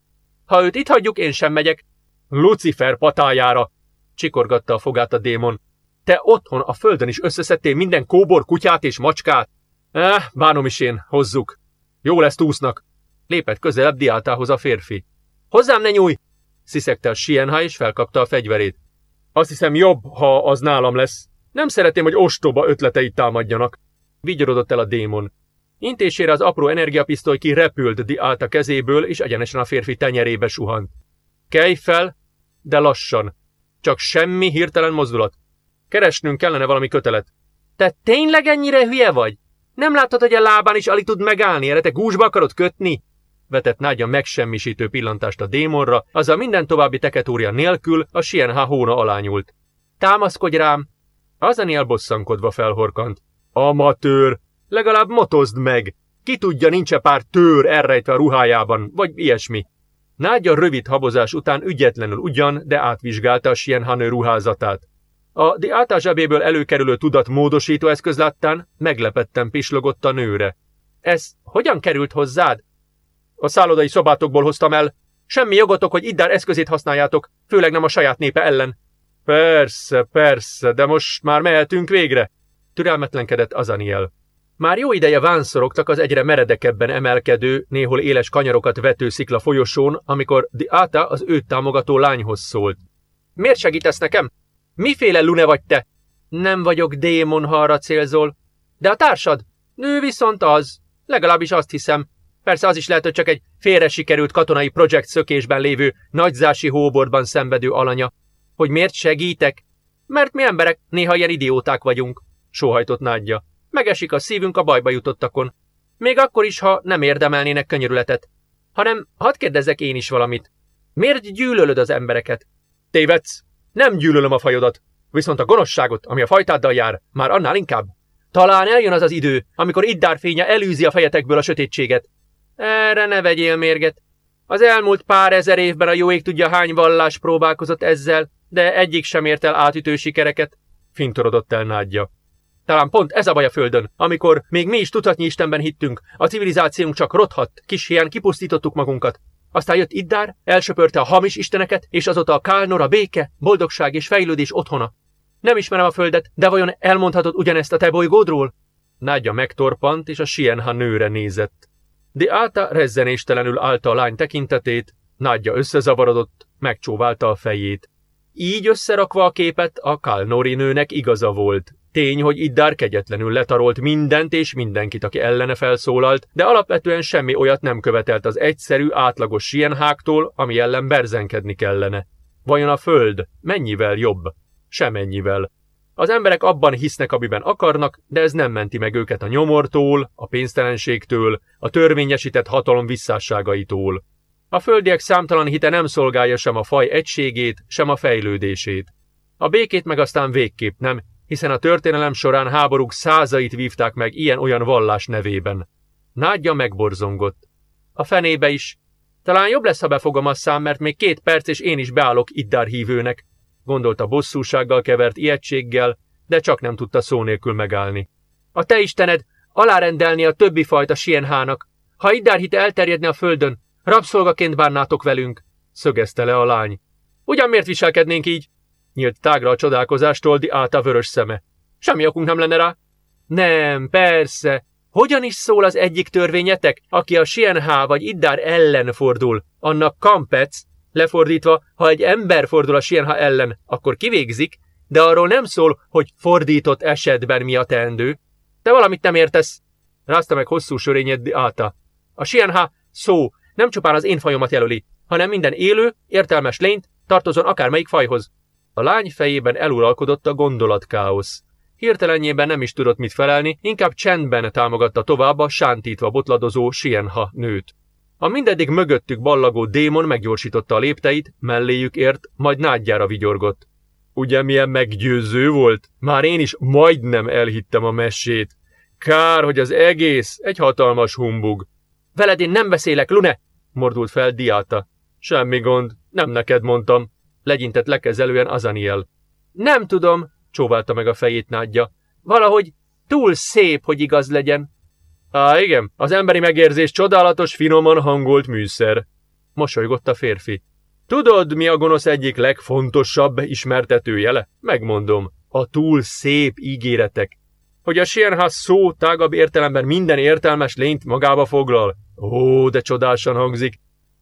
Ha őt itt hagyjuk, én sem megyek. Lucifer patájára! Csikorgatta a fogát a démon. Te otthon a földön is összeszedtél minden kóbor kutyát és macskát? Eh, bánom is én, hozzuk. Jó lesz túsznak. Lépett közelebb diátához a férfi. Hozzám ne nyúj! Sziszegte a Sienha és felkapta a fegyverét. Azt hiszem jobb, ha az nálam lesz. Nem szeretném, hogy ostoba ötleteit támadjanak. Vigyorodott el a démon. Intésére az apró energiapisztoly ki repült Diáta kezéből, és egyenesen a férfi tenyerébe suhant. Kelj fel, de lassan. Csak semmi hirtelen mozdulat. Keresnünk kellene valami kötelet. Te tényleg ennyire hülye vagy? Nem látod, hogy a lábán is alig tud megállni, erre te gúzsba akarod kötni? Vetett Nágya megsemmisítő pillantást a démonra, azzal minden további teketúrja nélkül a Sienha hóna alá nyúlt. Támaszkodj rám! Azaniel bosszankodva felhorkant. Amatőr! Legalább motozd meg! Ki tudja, nincs-e pár tőr elrejtve a ruhájában, vagy ilyesmi. Nágya rövid habozás után ügyetlenül ugyan, de átvizsgálta a Sienhanő ruházatát. A Diáta zsebéből előkerülő tudat módosító eszköz láttán meglepetten pislogott a nőre. Ez hogyan került hozzád? A szállodai szobátokból hoztam el. Semmi jogotok, hogy Iddár eszközét használjátok, főleg nem a saját népe ellen. Persze, persze, de most már mehetünk végre, türelmetlenkedett Azaniel. Már jó ideje vánszorogtak az egyre meredekebben emelkedő, néhol éles kanyarokat vető szikla folyosón, amikor Diáta az őt támogató lányhoz szólt. Miért segítesz nekem? Miféle lune vagy te? Nem vagyok démon, ha arra célzol. De a társad? Nő viszont az. Legalábbis azt hiszem. Persze az is lehet, hogy csak egy félre sikerült katonai projekt szökésben lévő nagyzási hóborban szenvedő alanya. Hogy miért segítek? Mert mi emberek néha ilyen idióták vagyunk, sóhajtott nádja. Megesik a szívünk a bajba jutottakon. Még akkor is, ha nem érdemelnének könyörületet. Hanem hadd kérdezzek én is valamit. Miért gyűlölöd az embereket? Tévedsz, nem gyűlölöm a fajodat, viszont a gonoszságot, ami a fajtáddal jár, már annál inkább. Talán eljön az az idő, amikor Iddár fénye elűzi a fejetekből a sötétséget. Erre ne vegyél mérget. Az elmúlt pár ezer évben a jó ég tudja hány vallás próbálkozott ezzel, de egyik sem ért el átütő sikereket. Fintorodott el nádja. Talán pont ez a baj a Földön, amikor még mi is tudatnyi Istenben hittünk, a civilizációnk csak rothadt, kis hián kipusztítottuk magunkat. Aztán jött Iddár, elsöpörte a hamis isteneket, és azóta a Kálnor a béke, boldogság és fejlődés otthona. Nem ismerem a földet, de vajon elmondhatod ugyanezt a te bolygódról? Nádja megtorpant, és a Sienha nőre nézett. De Áta rezzenéstelenül állta a lány tekintetét, Nádja összezavarodott, megcsóválta a fejét. Így összerakva a képet, a Kalnori nőnek igaza volt. Tény, hogy Iddár kegyetlenül letarolt mindent és mindenkit, aki ellene felszólalt, de alapvetően semmi olyat nem követelt az egyszerű, átlagos sienháktól, ami ellen berzenkedni kellene. Vajon a föld mennyivel jobb? Semennyivel. Az emberek abban hisznek, amiben akarnak, de ez nem menti meg őket a nyomortól, a pénztelenségtől, a törvényesített hatalom visszásságaitól. A földiek számtalan hite nem szolgálja sem a faj egységét, sem a fejlődését. A békét meg aztán végképp nem, hiszen a történelem során háborúk százait vívták meg ilyen-olyan vallás nevében. Nádja megborzongott. A fenébe is. Talán jobb lesz, ha befogom a szám, mert még két perc, és én is beállok Iddár hívőnek, gondolta bosszúsággal kevert ijegységgel, de csak nem tudta szó nélkül megállni. A te istened alárendelni a többi fajta sienhának. Ha Iddár hit elterjedne a földön, rabszolgaként bánnátok velünk, szögezte le a lány. Ugyan miért viselkednénk így? Nyílt tágra a csodálkozástól Di a vörös szeme. Semmi okunk nem lenne rá. Nem, persze. Hogyan is szól az egyik törvényetek, aki a Sienhá vagy Iddár ellen fordul? Annak Kampec, lefordítva, ha egy ember fordul a Sienha ellen, akkor kivégzik, de arról nem szól, hogy fordított esetben mi a teendő. Te valamit nem értesz. Rázta meg hosszú sörényed Di Áta. A Sienha szó nem csupán az én fajomat jelöli, hanem minden élő, értelmes lényt tartozon akármelyik fajhoz. A lány fejében eluralkodott a gondolatkáosz. Hirtelenjében nem is tudott mit felelni, inkább csendben támogatta tovább a sántítva botladozó Sienha nőt. A mindeddig mögöttük ballagó démon meggyorsította a lépteit, melléjük ért, majd nádjára vigyorgott. Ugye milyen meggyőző volt? Már én is majdnem elhittem a messét. Kár, hogy az egész egy hatalmas humbug. Veled én nem beszélek, Lune! mordult fel Diáta. Semmi gond, nem neked mondtam, legyintett lekezelően Azaniel. Nem tudom, csóválta meg a fejét nádja. Valahogy túl szép, hogy igaz legyen. Á, igen, az emberi megérzés csodálatos, finoman hangolt műszer. Mosolygott a férfi. Tudod, mi a gonosz egyik legfontosabb ismertetőjele? Megmondom, a túl szép ígéretek. Hogy a Sienház szó tágabb értelemben minden értelmes lényt magába foglal. Ó, de csodásan hangzik.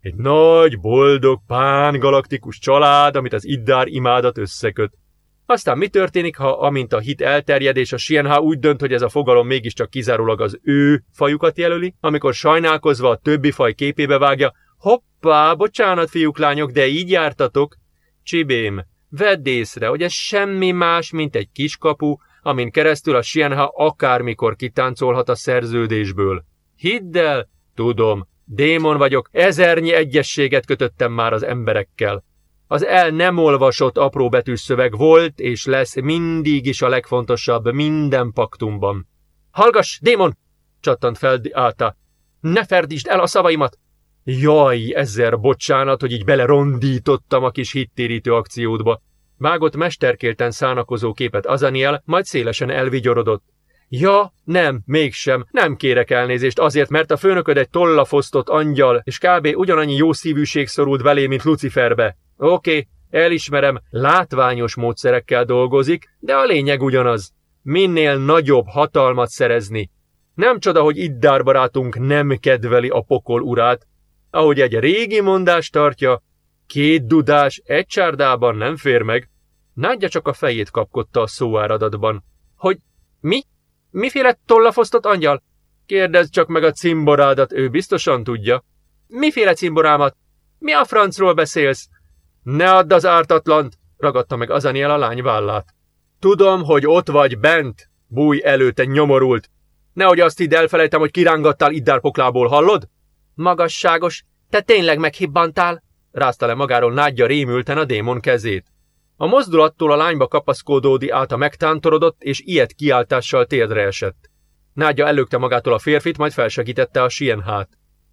Egy nagy, boldog, pán-galaktikus család, amit az Iddár imádat összeköt. Aztán mi történik, ha amint a hit elterjed, és a Sienha úgy dönt, hogy ez a fogalom mégiscsak kizárólag az ő fajukat jelöli, amikor sajnálkozva a többi faj képébe vágja, hoppá, bocsánat fiúk, lányok, de így jártatok. Csibém, vedd észre, hogy ez semmi más, mint egy kiskapu, amin keresztül a Sienha akármikor kitáncolhat a szerződésből. Hidd el, tudom, démon vagyok, ezernyi egyességet kötöttem már az emberekkel. Az el nem olvasott apróbetűs szöveg volt és lesz mindig is a legfontosabb minden paktumban. Hallgass, démon! csattant fel Áta. Ne ferdítsd el a szavaimat! Jaj, ezer bocsánat, hogy így belerondítottam a kis hittérítő akciódba. Vágott mesterkélten szánakozó képet Azaniel, majd szélesen elvigyorodott. Ja, nem, mégsem, nem kérek elnézést azért, mert a főnököd egy tollafosztott angyal, és kb. ugyanannyi jó szívűség szorult belé, mint Luciferbe. Oké, okay, elismerem, látványos módszerekkel dolgozik, de a lényeg ugyanaz. Minél nagyobb hatalmat szerezni. Nem csoda, hogy Iddár barátunk nem kedveli a pokol urát. Ahogy egy régi mondás tartja, két dudás egy csárdában nem fér meg. Nádja csak a fejét kapkodta a szóáradatban. Hogy mi? Miféle tollafosztott angyal? Kérdezd csak meg a cimborádat, ő biztosan tudja. Miféle cimborámat? Mi a francról beszélsz? Ne add az ártatlant, ragadta meg Azaniel a lány vállát. Tudom, hogy ott vagy bent, búj előtte nyomorult. Nehogy azt hidd elfelejtem, hogy kirángattál Iddár poklából, hallod? Magasságos, te tényleg meghibbantál? rázta le magáról nádja rémülten a démon kezét. A mozdulattól a lányba kapaszkodódi álta megtántorodott, és ilyet kiáltással térdre esett. Nádja előkte magától a férfit, majd felsegítette a sienhát.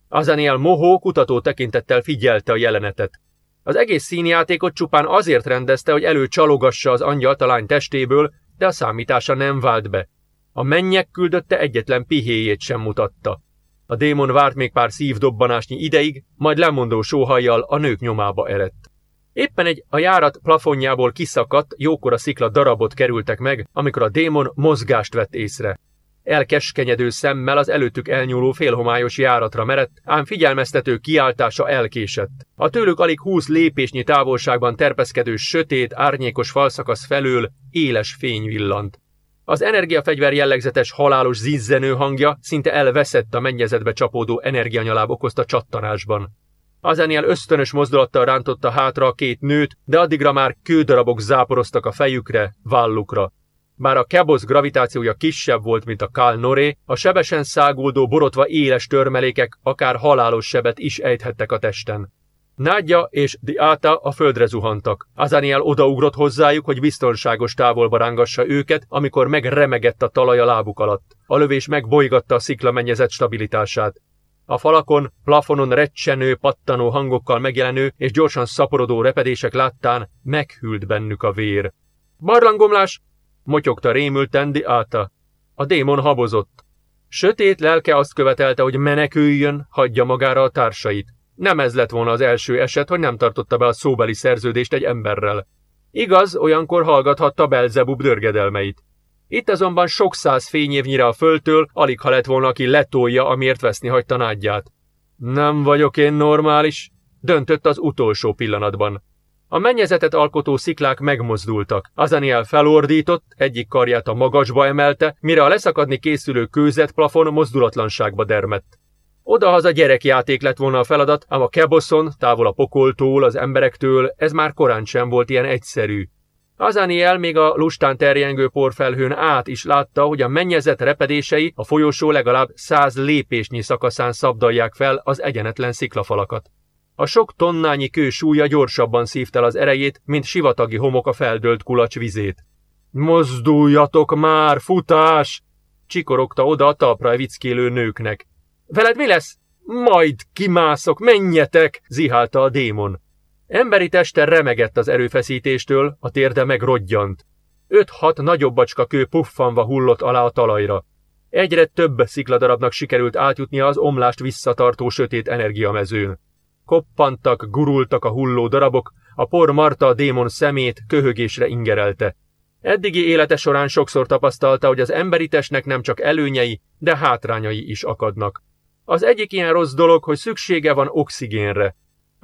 Azaniel mohó, kutató tekintettel figyelte a jelenetet. Az egész színjátékot csupán azért rendezte, hogy előcsalogassa az angyalt a lány testéből, de a számítása nem vált be. A mennyek küldötte egyetlen pihéjét sem mutatta. A démon várt még pár szívdobbanásnyi ideig, majd lemondó sóhajjal a nők nyomába erett. Éppen egy a járat plafonjából kiszakadt, jókora szikla darabot kerültek meg, amikor a démon mozgást vett észre. Elkeskenyedő szemmel az előttük elnyúló félhomályos járatra merett, ám figyelmeztető kiáltása elkésett. A tőlük alig húsz lépésnyi távolságban terpeszkedő sötét, árnyékos falszakasz felől éles fény villant. Az energiafegyver jellegzetes halálos zizzenő hangja szinte elveszett a mennyezetbe csapódó energianyaláb okozta csattanásban. Azániel ösztönös mozdulattal rántotta hátra a két nőt, de addigra már kődarabok záporoztak a fejükre, vállukra. Bár a kebosz gravitációja kisebb volt, mint a Kál Noré, a sebesen száguldó borotva éles törmelékek akár halálos sebet is ejthettek a testen. Nádja és Diáta a földre zuhantak. Azaniel odaugrott hozzájuk, hogy biztonságos távolba rángassa őket, amikor megremegett a talaj a lábuk alatt. A lövés megbolygatta a sziklamennyezet stabilitását. A falakon, plafonon recsenő, pattanó hangokkal megjelenő és gyorsan szaporodó repedések láttán meghűlt bennük a vér. Barlangomlás! motyogta rémülten Diáta. A démon habozott. Sötét lelke azt követelte, hogy meneküljön, hagyja magára a társait. Nem ez lett volna az első eset, hogy nem tartotta be a szóbeli szerződést egy emberrel. Igaz, olyankor hallgathatta Belzebub dörgedelmeit. Itt azonban sok száz fényévnyire a földtől, alig ha lett volna, aki letolja, amiért veszni hagyta nádját. Nem vagyok én normális, döntött az utolsó pillanatban. A mennyezetet alkotó sziklák megmozdultak. Azaniel felordított, egyik karját a magasba emelte, mire a leszakadni készülő kőzetplafon mozdulatlanságba dermett. Odahaza gyerekjáték lett volna a feladat, ám a keboszon, távol a pokoltól, az emberektől, ez már korán sem volt ilyen egyszerű. Azaniel még a lustán terjengő porfelhőn át is látta, hogy a mennyezet repedései a folyosó legalább száz lépésnyi szakaszán szabdalják fel az egyenetlen sziklafalakat. A sok tonnányi kő súlya gyorsabban szívta az erejét, mint sivatagi homok a feldölt kulacs vizét. Mozduljatok már, futás! Csikorogta oda a talpra vickélő nőknek. Veled mi lesz? Majd kimászok, menjetek! zihálta a démon. Emberi teste remegett az erőfeszítéstől, a térde megrodjant. Öt-hat nagyobb bacska kő puffanva hullott alá a talajra. Egyre több szikladarabnak sikerült átjutnia az omlást visszatartó sötét energiamezőn. Koppantak, gurultak a hulló darabok, a por Marta a démon szemét köhögésre ingerelte. Eddigi élete során sokszor tapasztalta, hogy az emberi testnek nem csak előnyei, de hátrányai is akadnak. Az egyik ilyen rossz dolog, hogy szüksége van oxigénre.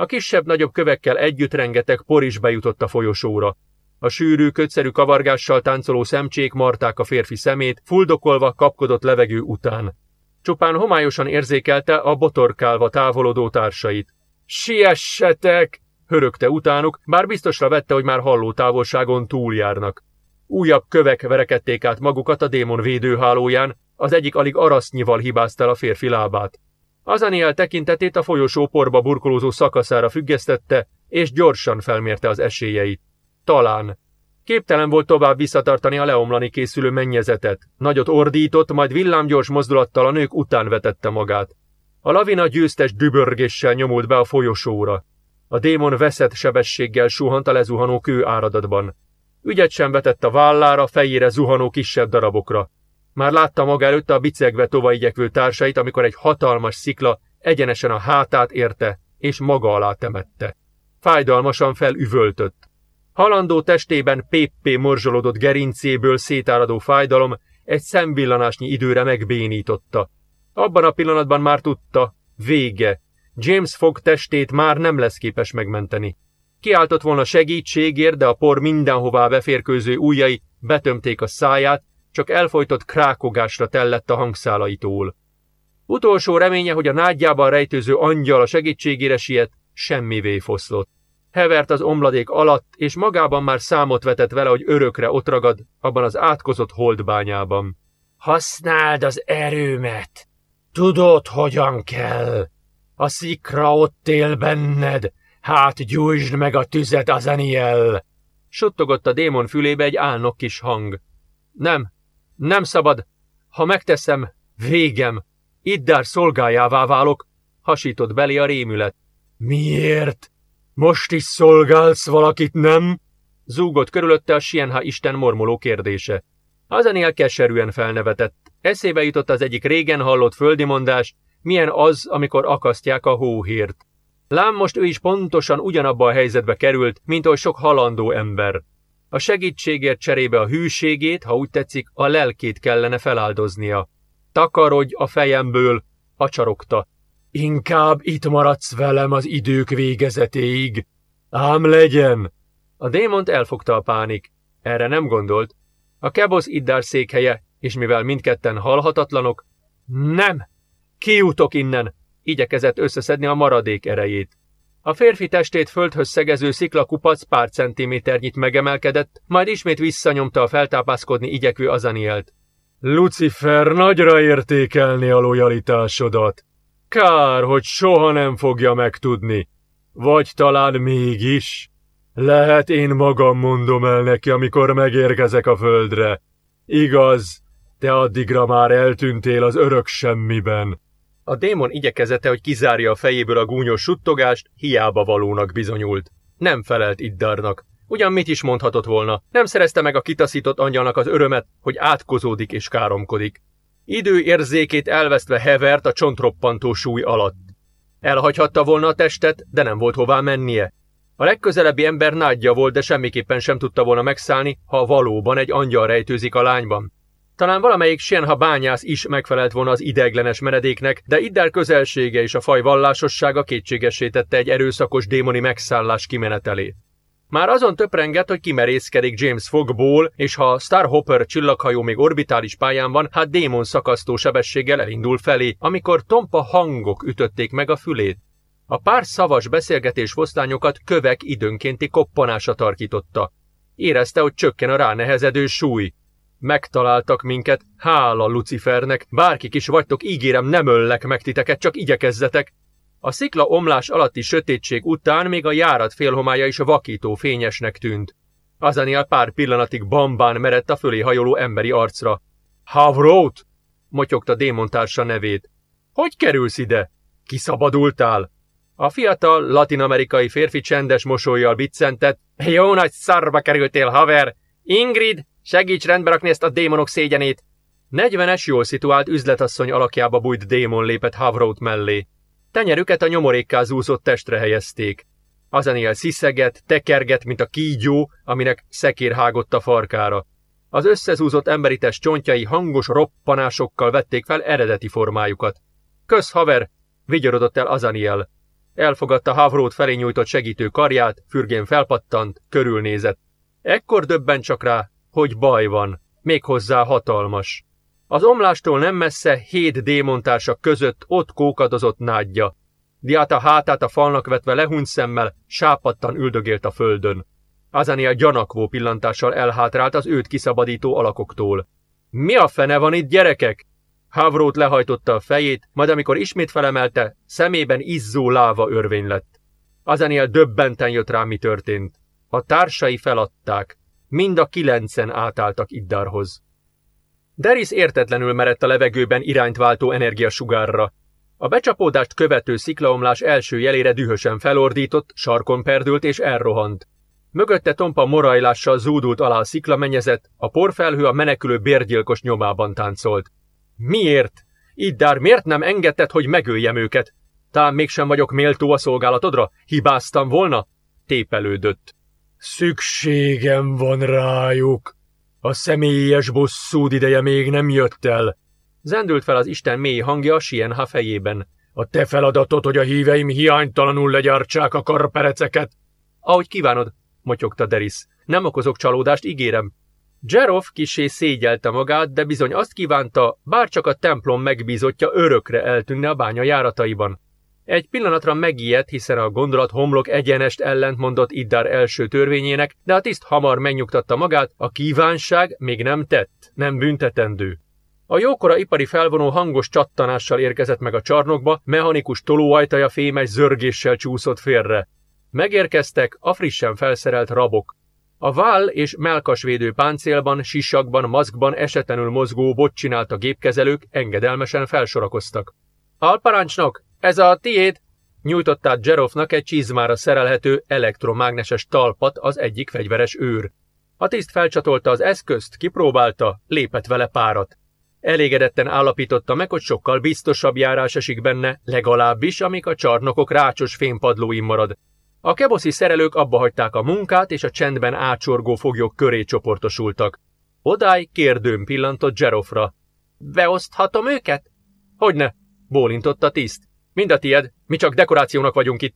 A kisebb-nagyobb kövekkel együtt rengeteg por is bejutott a folyosóra. A sűrű, kötszerű kavargással táncoló szemcsék marták a férfi szemét, fuldokolva kapkodott levegő után. Csupán homályosan érzékelte a botorkálva távolodó társait. Siessetek! hörögte utánuk, bár biztosra vette, hogy már halló távolságon túljárnak. Újabb kövek verekedték át magukat a démon védőhálóján, az egyik alig arasztnyival hibázta a férfi lábát. Azaniel tekintetét a folyosó porba burkolózó szakaszára függesztette, és gyorsan felmérte az esélyeit. Talán. Képtelen volt tovább visszatartani a leomlani készülő mennyezetet. Nagyot ordított, majd villámgyors mozdulattal a nők után vetette magát. A lavina győztes dübörgéssel nyomult be a folyosóra. A démon veszett sebességgel suhant a lezuhanó kő áradatban. Ügyet sem vetett a vállára, fejére zuhanó kisebb darabokra. Már látta maga előtte a bicegve tova igyekvő társait, amikor egy hatalmas szikla egyenesen a hátát érte, és maga alá temette. Fájdalmasan felüvöltött. Halandó testében péppé morzsolódott gerincéből szétáradó fájdalom egy szemvillanásnyi időre megbénította. Abban a pillanatban már tudta, vége. James Fogg testét már nem lesz képes megmenteni. Kiáltott volna segítségért, de a por mindenhová beférkőző ujjai betömték a száját, csak elfolytott krákogásra tellett a hangszálaitól. Utolsó reménye, hogy a nádjában rejtőző angyal a segítségére siet, semmivé foszlott. Hevert az omladék alatt, és magában már számot vetett vele, hogy örökre ott ragad abban az átkozott holdbányában. Használd az erőmet! Tudod, hogyan kell! A szikra ott él benned, hát gyújtsd meg a tüzet, Azaniel! Suttogott a démon fülébe egy álnok kis hang. Nem, nem szabad. Ha megteszem, végem. Iddár szolgájává válok, hasított belé a rémület. Miért? Most is szolgálsz valakit, nem? Zúgott körülötte a Sienha Isten mormoló kérdése. Azaniel keserűen felnevetett. Eszébe jutott az egyik régen hallott földi mondás, milyen az, amikor akasztják a hóhírt. Lám most ő is pontosan ugyanabba a helyzetbe került, mint oly sok halandó ember. A segítségért cserébe a hűségét, ha úgy tetszik, a lelkét kellene feláldoznia. Takarodj a fejemből, acsarogta. Inkább itt maradsz velem az idők végezetéig. Ám legyen! A démont elfogta a pánik. Erre nem gondolt. A kebosz iddár székhelye, és mivel mindketten halhatatlanok, nem! Kiutok innen! Igyekezett összeszedni a maradék erejét. A férfi testét földhöz szegező sziklakupac pár centiméternyit megemelkedett, majd ismét visszanyomta a feltápászkodni igyekvő Azanielt. Lucifer nagyra értékelni a lojalitásodat. Kár, hogy soha nem fogja megtudni. Vagy talán mégis. Lehet én magam mondom el neki, amikor megérkezek a földre. Igaz, te addigra már eltűntél az örök semmiben. A démon igyekezete, hogy kizárja a fejéből a gúnyos suttogást, hiába valónak bizonyult. Nem felelt Iddarnak. Ugyan mit is mondhatott volna, nem szerezte meg a kitaszított angyalnak az örömet, hogy átkozódik és káromkodik. Idő érzékét elvesztve hevert a csontroppantó súly alatt. Elhagyhatta volna a testet, de nem volt hová mennie. A legközelebbi ember nádja volt, de semmiképpen sem tudta volna megszállni, ha valóban egy angyal rejtőzik a lányban. Talán valamelyik Sienha bányász is megfelelt volna az ideglenes meredéknek, de Iddár közelsége és a faj vallásossága kétségessé tette egy erőszakos démoni megszállás kimenetelét. Már azon töprengett, hogy kimerészkedik James Foggból, és ha Starhopper csillaghajó még orbitális pályán van, hát démon szakasztó sebességgel elindul felé, amikor tompa hangok ütötték meg a fülét. A pár szavas beszélgetés foszlányokat kövek időnkénti koppanása tarkította. Érezte, hogy csökken a ránehezedő súly. Megtaláltak minket, hála Lucifernek, bárkik is vagytok, ígérem, nem öllek meg titeket, csak igyekezzetek. A szikla omlás alatti sötétség után még a járat félhomája is vakító fényesnek tűnt. Azaniel pár pillanatig bambán merett a fölé hajoló emberi arcra. Havrót! motyogta démontársa nevét. Hogy kerülsz ide? Kiszabadultál? A fiatal, latinamerikai férfi csendes mosolyjal biccentett. Jó nagy szarba kerültél, haver! Ingrid, Segíts rendbe rakni ezt a démonok szégyenét! Negyvenes, jól szituált üzletasszony alakjába bújt démon lépett Havrót mellé. Tenyerüket a nyomorékká zúzott testre helyezték. Azaniel sziszeget, tekerget, mint a kígyó, aminek szekér hágott a farkára. Az összezúzott emberi test csontjai hangos roppanásokkal vették fel eredeti formájukat. Kösz, haver! vigyorodott el Azaniel. Elfogadta Havrót felé nyújtott segítő karját, fürgén felpattant, körülnézett. Ekkor döbben csak rá, hogy baj van, méghozzá hatalmas. Az omlástól nem messze hét démontársak között ott kókadozott nádja. Diáta hátát a falnak vetve lehúnyt szemmel, sápadtan üldögélt a földön. Azania gyanakvó pillantással elhátrált az őt kiszabadító alakoktól. Mi a fene van itt, gyerekek? Havrót lehajtotta a fejét, majd amikor ismét felemelte, szemében izzó láva örvény lett. Azaniel döbbenten jött rá, mi történt. A társai feladták. Mind a kilencen átálltak Iddarhoz. Deris értetlenül merett a levegőben irányt váltó energiasugárra. A becsapódást követő sziklaomlás első jelére dühösen felordított, sarkon perdült és elrohant. Mögötte tompa morajlással zúdult alá a sziklamenyezet, a porfelhő a menekülő bérgyilkos nyomában táncolt. Miért? Iddár, miért nem engedted, hogy megöljem őket? Tám mégsem vagyok méltó a szolgálatodra? Hibáztam volna? Tépelődött. Szükségem van rájuk. A személyes bosszúd ideje még nem jött el. Zendült fel az Isten mély hangja a Sienha fejében. A te feladatod, hogy a híveim hiánytalanul legyártsák a karpereceket. Ahogy kívánod, motyogta Deris. Nem okozok csalódást, ígérem. Jerov kisé szégyelte magát, de bizony azt kívánta, bár csak a templom megbízottja örökre eltűnne a bánya járataiban. Egy pillanatra megijedt, hiszen a gondolat homlok egyenest ellent mondott Iddar első törvényének, de a tiszt hamar megnyugtatta magát, a kívánság még nem tett, nem büntetendő. A jókora ipari felvonó hangos csattanással érkezett meg a csarnokba, mechanikus tolóajtaja fémes zörgéssel csúszott félre. Megérkeztek a frissen felszerelt rabok. A váll és melkasvédő páncélban, sisakban, maszkban esetlenül mozgó bot csinált a gépkezelők engedelmesen felsorakoztak. Alparancsnok, ez a tiéd! Nyújtott át Jeroffnak egy csizmára szerelhető elektromágneses talpat az egyik fegyveres őr. A tiszt felcsatolta az eszközt, kipróbálta, lépett vele párat. Elégedetten állapította meg, hogy sokkal biztosabb járás esik benne, legalábbis, amíg a csarnokok rácsos fénypadlóin marad. A keboszi szerelők abba hagyták a munkát, és a csendben ácsorgó foglyok köré csoportosultak. Odály kérdőn pillantott Jeroffra. Beoszthatom őket? Hogyne, bólintott a tiszt. Mind a tied, mi csak dekorációnak vagyunk itt.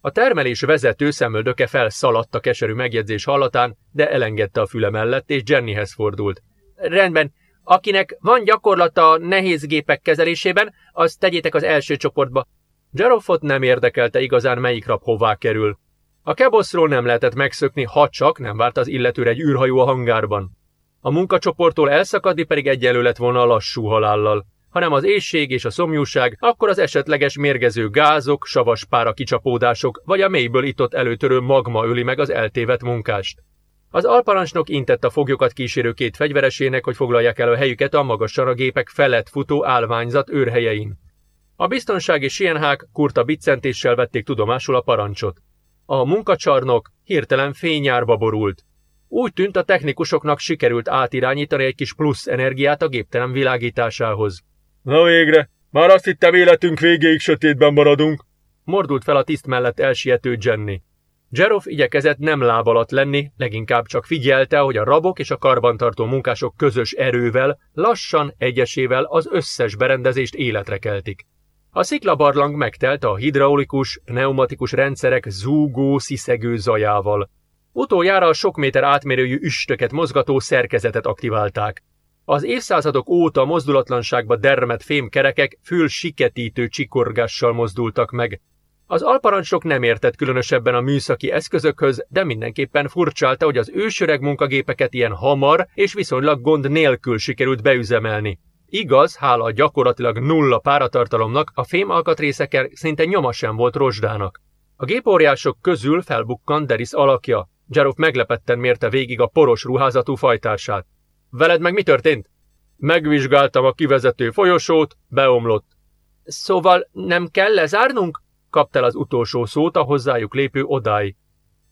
A termelés vezető szemöldöke felszaladt a keserű megjegyzés hallatán, de elengedte a füle mellett, és Jennyhez fordult. Rendben, akinek van gyakorlata a nehéz gépek kezelésében, azt tegyétek az első csoportba. Jeroffot nem érdekelte igazán melyik rap hová kerül. A keboszról nem lehetett megszökni, ha csak nem várt az illetőre egy űrhajó a hangárban. A munkacsoporttól elszakadni pedig egyenlő lett volna a lassú halállal hanem az éjség és a szomjúság, akkor az esetleges mérgező gázok, savas pára kicsapódások, vagy a mélyből itott előtörő magma öli meg az eltévet munkást. Az alparancsnok intett a foglyokat kísérő két fegyveresének, hogy foglalják el a helyüket a magasan a gépek felett futó állványzat őrhelyein. A biztonsági sienhák kurta biccentéssel vették tudomásul a parancsot. A munkacsarnok hirtelen fényárba borult. Úgy tűnt a technikusoknak sikerült átirányítani egy kis plusz energiát a gépterem világításához.
Na végre, már azt hittem életünk végéig sötétben maradunk.
Mordult fel a tiszt mellett elsiető Jenny. Jeroff igyekezett nem láb alatt lenni, leginkább csak figyelte, hogy a rabok és a karbantartó munkások közös erővel, lassan, egyesével az összes berendezést életre keltik. A sziklabarlang megtelt a hidraulikus, pneumatikus rendszerek zúgó, sziszegő zajával. Utoljára a sok méter átmérőjű üstöket mozgató szerkezetet aktiválták. Az évszázadok óta mozdulatlanságba dermet fémkerekek fül siketítő csikorgással mozdultak meg. Az alparancsok nem értett különösebben a műszaki eszközökhöz, de mindenképpen furcsálta, hogy az ősöreg munkagépeket ilyen hamar és viszonylag gond nélkül sikerült beüzemelni. Igaz, hála a gyakorlatilag nulla páratartalomnak, a fém alkatrészeken szinte nyoma sem volt rozsdának. A gépóriások közül felbukkant Deris alakja. Jarov meglepetten mérte végig a poros ruházatú fajtársát. Veled meg mi történt? Megvizsgáltam a kivezető folyosót, beomlott. Szóval nem kell lezárnunk? Kapt el az utolsó szót a hozzájuk lépő odály.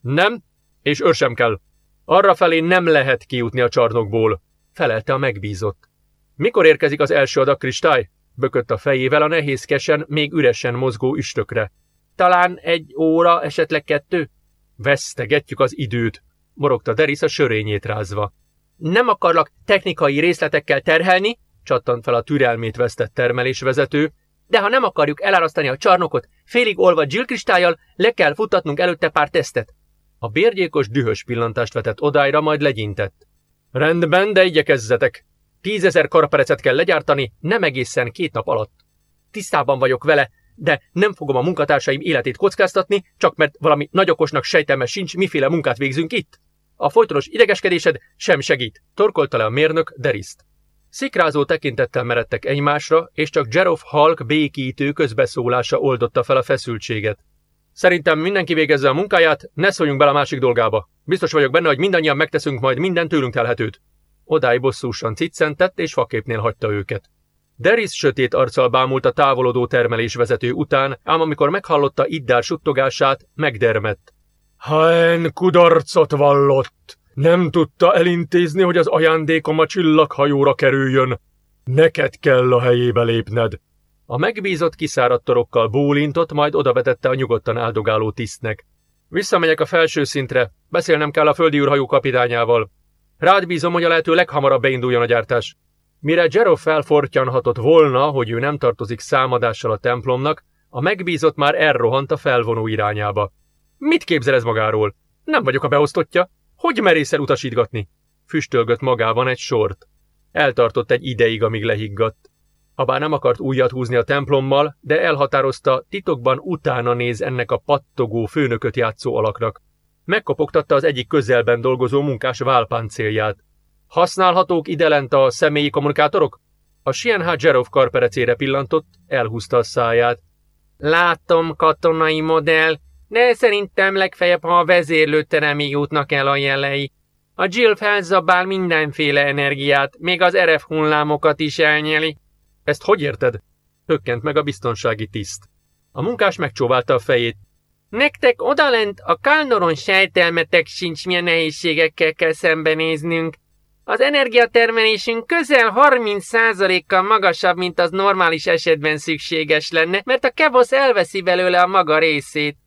Nem, és őr sem kell. Arra felé nem lehet kijutni a csarnokból, felelte a megbízott. Mikor érkezik az első adag kristály? Bökött a fejével a nehézkesen, még üresen mozgó üstökre. Talán egy óra, esetleg kettő? Vesztegetjük az időt, morogta Deris a sörényét rázva. Nem akarlak technikai részletekkel terhelni, csattant fel a türelmét vesztett termelésvezető,
de ha nem akarjuk elárasztani a csarnokot, félig olvad zsillkristályjal, le kell futatnunk előtte pár tesztet.
A bérgyékos dühös pillantást vetett odájra, majd legyintett. Rendben, de igyekezzetek. Tízezer karperecet kell legyártani, nem egészen két nap alatt.
Tisztában vagyok vele, de nem fogom a munkatársaim életét kockáztatni, csak mert valami nagyokosnak sejtelme sincs, miféle munkát végzünk itt. A folytonos idegeskedésed sem segít, torkolta le a mérnök Deriszt. Szikrázó tekintettel meredtek egymásra, és csak Jeroff Halk békítő közbeszólása oldotta fel a feszültséget. Szerintem mindenki végezze a munkáját, ne szóljunk bele a másik dolgába. Biztos vagyok benne, hogy mindannyian megteszünk majd minden tőlünk telhetőt. Odály bosszúsan ciccentett, és faképnél hagyta őket. Deris sötét arccal bámult a távolodó termelésvezető után, ám amikor meghallotta Iddár suttogását, megdermett. Haen kudarcot vallott! Nem tudta elintézni, hogy az ajándékom a csillaghajóra kerüljön. Neked kell a helyébe lépned. A megbízott kiszáradt torokkal bólintott, majd odavetette a nyugodtan áldogáló tisztnek. Visszamegyek a felső szintre, beszélnem kell a földi űrhajó kapitányával. Rád bízom, hogy a lehető leghamarabb beinduljon a gyártás. Mire Jero felfortyanhatott volna, hogy ő nem tartozik számadással a templomnak, a megbízott már elrohant a felvonó irányába. Mit képzel ez magáról? Nem vagyok a beosztottja. Hogy merészel utasítgatni? Füstölgött magában egy sort. Eltartott egy ideig, amíg lehiggadt. Habár nem akart újat húzni a templommal, de elhatározta, titokban utána néz ennek a pattogó főnököt játszó alaknak. Megkopogtatta az egyik közelben dolgozó munkás válpáncélját. Használhatók idelent a személyi kommunikátorok? A Sienha Jerov karperecére pillantott, elhúzta a száját. Látom, katonai modell, de szerintem legfeljebb, ha a vezérlőteremig jutnak el a jelei. A Jill felzabál mindenféle energiát, még az eref hullámokat is elnyeli.
Ezt hogy érted? Hökkent meg a biztonsági tiszt. A munkás megcsóválta a fejét.
Nektek odalent a Kálnoron sejtelmetek sincs, milyen nehézségekkel kell szembenéznünk. Az energiatermelésünk közel 30%-kal magasabb, mint az normális esetben szükséges lenne, mert a kevosz elveszi belőle a maga részét.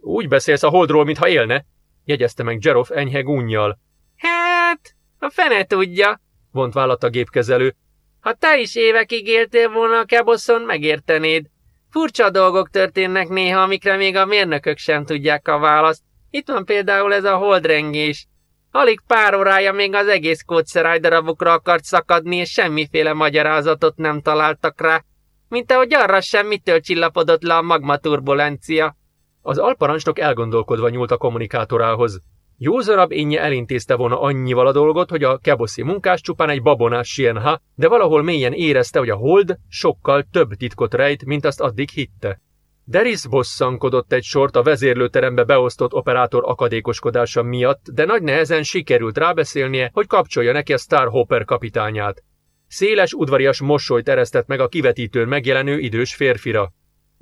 Úgy beszélsz a holdról, mintha élne, jegyezte meg Jeroff enyhe gúnyjal.
Hát, a fene tudja,
vont vállat a gépkezelő.
Ha te is évekig éltél volna a keboszon, megértenéd. Furcsa dolgok történnek néha, amikre még a mérnökök sem tudják a választ. Itt van például ez a holdrengés. Alig pár órája még az egész kódszeráj darabokra akart szakadni, és semmiféle magyarázatot nem találtak rá. Mint ahogy arra sem mitől csillapodott le a magma turbulencia.
Az alparancsnok elgondolkodva nyúlt a kommunikátorához. Józanabb énje elintézte volna annyival a dolgot, hogy a keboszi munkás csupán egy babonás sienha, de valahol mélyen érezte, hogy a hold sokkal több titkot rejt, mint azt addig hitte. Deris bosszankodott egy sort a vezérlőterembe beosztott operátor akadékoskodása miatt, de nagy nehezen sikerült rábeszélnie, hogy kapcsolja neki a Starhopper kapitányát. Széles udvarias mosolyt eresztett meg a kivetítőn megjelenő idős férfira.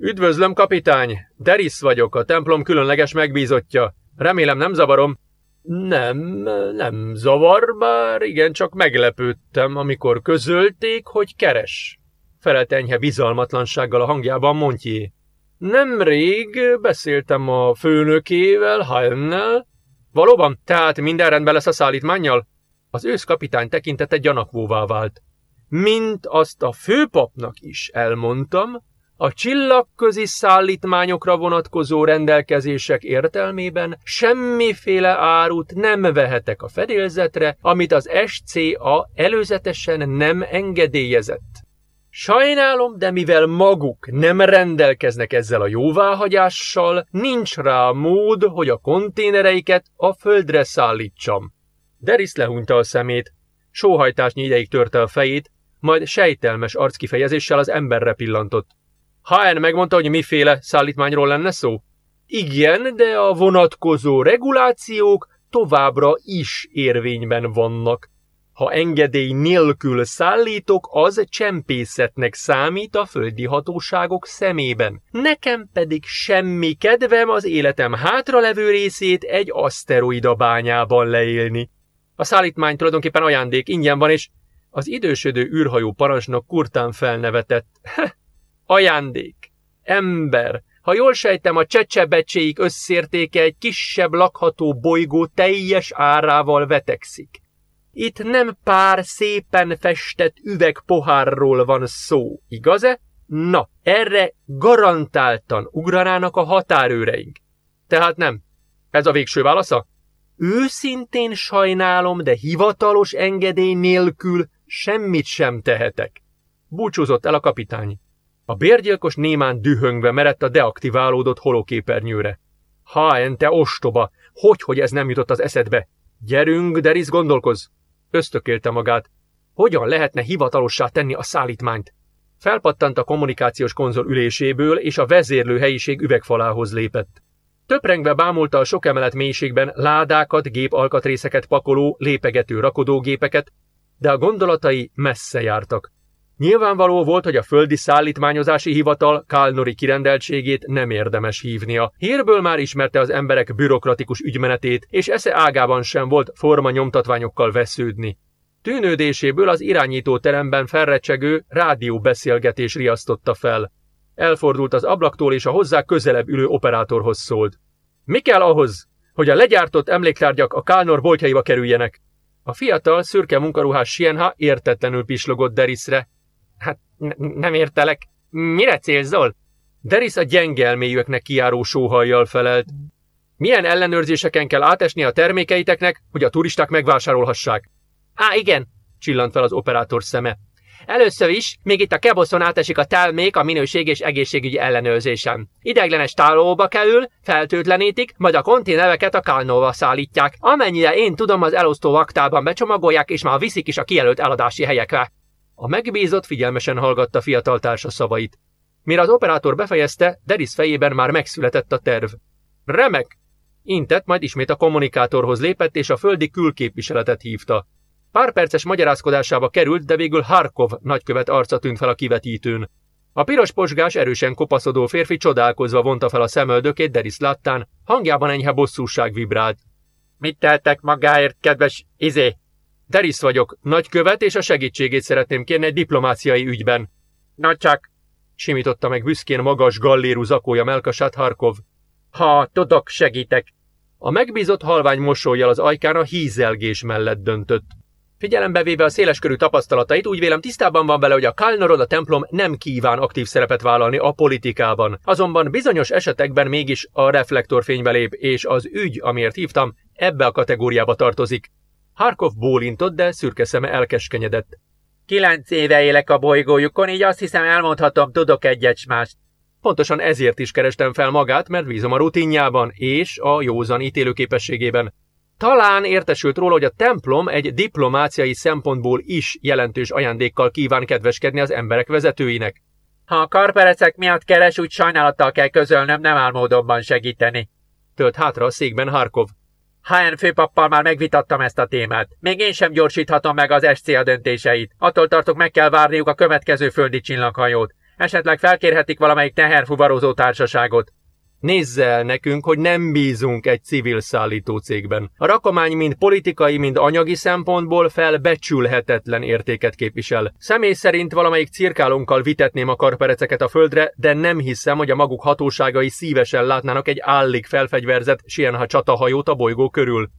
Üdvözlöm, kapitány! Deris vagyok, a templom különleges megbízottja. Remélem nem zavarom. Nem, nem zavar, bár igen, csak meglepődtem, amikor közölték, hogy keres. Felelt enyhe bizalmatlansággal a hangjában Montjé. Nemrég beszéltem a főnökével, Hajennel. Valóban, tehát minden rendben lesz a szállítmányjal? Az ősz kapitány tekintete gyanakvóvá vált. Mint azt a főpapnak is elmondtam, a csillagközi szállítmányokra vonatkozó rendelkezések értelmében semmiféle árut nem vehetek a fedélzetre, amit az SCA előzetesen nem engedélyezett. Sajnálom, de mivel maguk nem rendelkeznek ezzel a jóváhagyással, nincs rá mód, hogy a konténereiket a földre szállítsam. Deris lehúnyta a szemét, sóhajtásnyi ideig törte a fejét, majd sejtelmes arckifejezéssel az emberre pillantott. HN megmondta, hogy miféle szállítmányról lenne szó? Igen, de a vonatkozó regulációk továbbra is érvényben vannak. Ha engedély nélkül szállítok, az csempészetnek számít a földi hatóságok szemében. Nekem pedig semmi kedvem az életem hátralevő részét egy aszteroida bányában leélni. A szállítmány tulajdonképpen ajándék, ingyen van, és az idősödő űrhajó parancsnok kurtán felnevetett. Ajándék. Ember. Ha jól sejtem, a csecsebecséik összértéke egy kisebb lakható bolygó teljes árával vetekszik. Itt nem pár szépen festett üvegpohárról van szó, igaz-e? Na, erre garantáltan ugranának a határőreink. Tehát nem. Ez a végső válasza? Őszintén sajnálom, de hivatalos engedély nélkül semmit sem tehetek. Búcsúzott el a kapitány. A bérgyilkos némán dühöngve merett a deaktiválódott holoképernyőre. Ha, te ostoba, hogy, hogy ez nem jutott az eszedbe? Gyerünk, Deris, gondolkozz! Ösztökélte magát. Hogyan lehetne hivatalossá tenni a szállítmányt? Felpattant a kommunikációs konzol üléséből, és a vezérlő helyiség üvegfalához lépett. Töprengve bámulta a sok emelet mélységben ládákat, gépalkatrészeket pakoló, lépegető rakodógépeket, de a gondolatai messze jártak. Nyilvánvaló volt, hogy a földi szállítmányozási hivatal Kálnori kirendeltségét nem érdemes hívnia. Hírből már ismerte az emberek bürokratikus ügymenetét, és esze ágában sem volt forma nyomtatványokkal vesződni. Tűnődéséből az irányító teremben felrecsegő rádióbeszélgetés riasztotta fel. Elfordult az ablaktól, és a hozzá közelebb ülő operátorhoz szólt. Mi kell ahhoz, hogy a legyártott emléktárgyak a Kálnor boltjaiba kerüljenek? A fiatal, szürke munkaruhás Sienha értetlenül pislogott Derisre. Hát nem értelek. Mire célzol? Deris a gyenge elmélyűeknek kiáró sóhajjal felelt. Milyen ellenőrzéseken kell átesni a termékeiteknek, hogy a turisták megvásárolhassák? Á, igen, csillant fel az operátor szeme. Először is, még itt a keboszon átesik a termék a minőség és egészségügyi ellenőrzésem. Ideglenes tárolóba kerül, feltőtlenítik, majd a konténereket a Kálnóval szállítják. Amennyire én tudom, az elosztó aktában becsomagolják, és már viszik is a kijelölt eladási helyekre. A megbízott figyelmesen hallgatta fiatal társa szavait. Mire az operátor befejezte, Deris fejében már megszületett a terv. Remek! Intett, majd ismét a kommunikátorhoz lépett, és a földi külképviseletet hívta. Pár perces magyarázkodásába került, de végül Harkov nagykövet arca tűnt fel a kivetítőn. A piros posgás erősen kopaszodó férfi csodálkozva vonta fel a szemöldökét Deris láttán, hangjában enyhe bosszúság vibrált. Mit teltek magáért, kedves izé? Deris vagyok, nagykövet, és a segítségét szeretném kérni egy diplomáciai ügyben. Na csak, simította meg büszkén magas gallérú zakója melkasát Harkov. Ha tudok, segítek. A megbízott halvány mosolyjal az ajkán a hízelgés mellett döntött. Figyelembe véve a széleskörű tapasztalatait, úgy vélem tisztában van vele, hogy a Kalnarod a templom nem kíván aktív szerepet vállalni a politikában. Azonban bizonyos esetekben mégis a reflektorfénybe lép, és az ügy, amiért hívtam, ebbe a kategóriába tartozik. Harkov bólintott, de szürke szeme elkeskenyedett. Kilenc éve élek a bolygójukon, így azt hiszem elmondhatom, tudok egyet mást. Pontosan ezért is kerestem fel magát, mert bízom a rutinjában és a józan ítélőképességében. Talán értesült róla, hogy a templom egy diplomáciai szempontból is jelentős ajándékkal kíván kedveskedni az emberek vezetőinek. Ha a karperecek miatt keres, úgy sajnálattal kell közölnöm, nem áll módonban segíteni. Tölt hátra a székben Harkov. HN főpappal már megvitattam ezt a témát. Még én sem gyorsíthatom meg az SCA döntéseit. Attól tartok, meg kell várniuk a következő földi csillaghajót. Esetleg felkérhetik valamelyik teherfuvarozó társaságot. Nézze el nekünk, hogy nem bízunk egy civil szállító cégben. A rakomány mind politikai, mind anyagi szempontból felbecsülhetetlen értéket képvisel. Személy szerint valamelyik cirkálónkkal vitetném a karpereceket a földre, de nem hiszem, hogy a maguk hatóságai szívesen látnának egy állig felfegyverzett Sienha csatahajót a bolygó körül.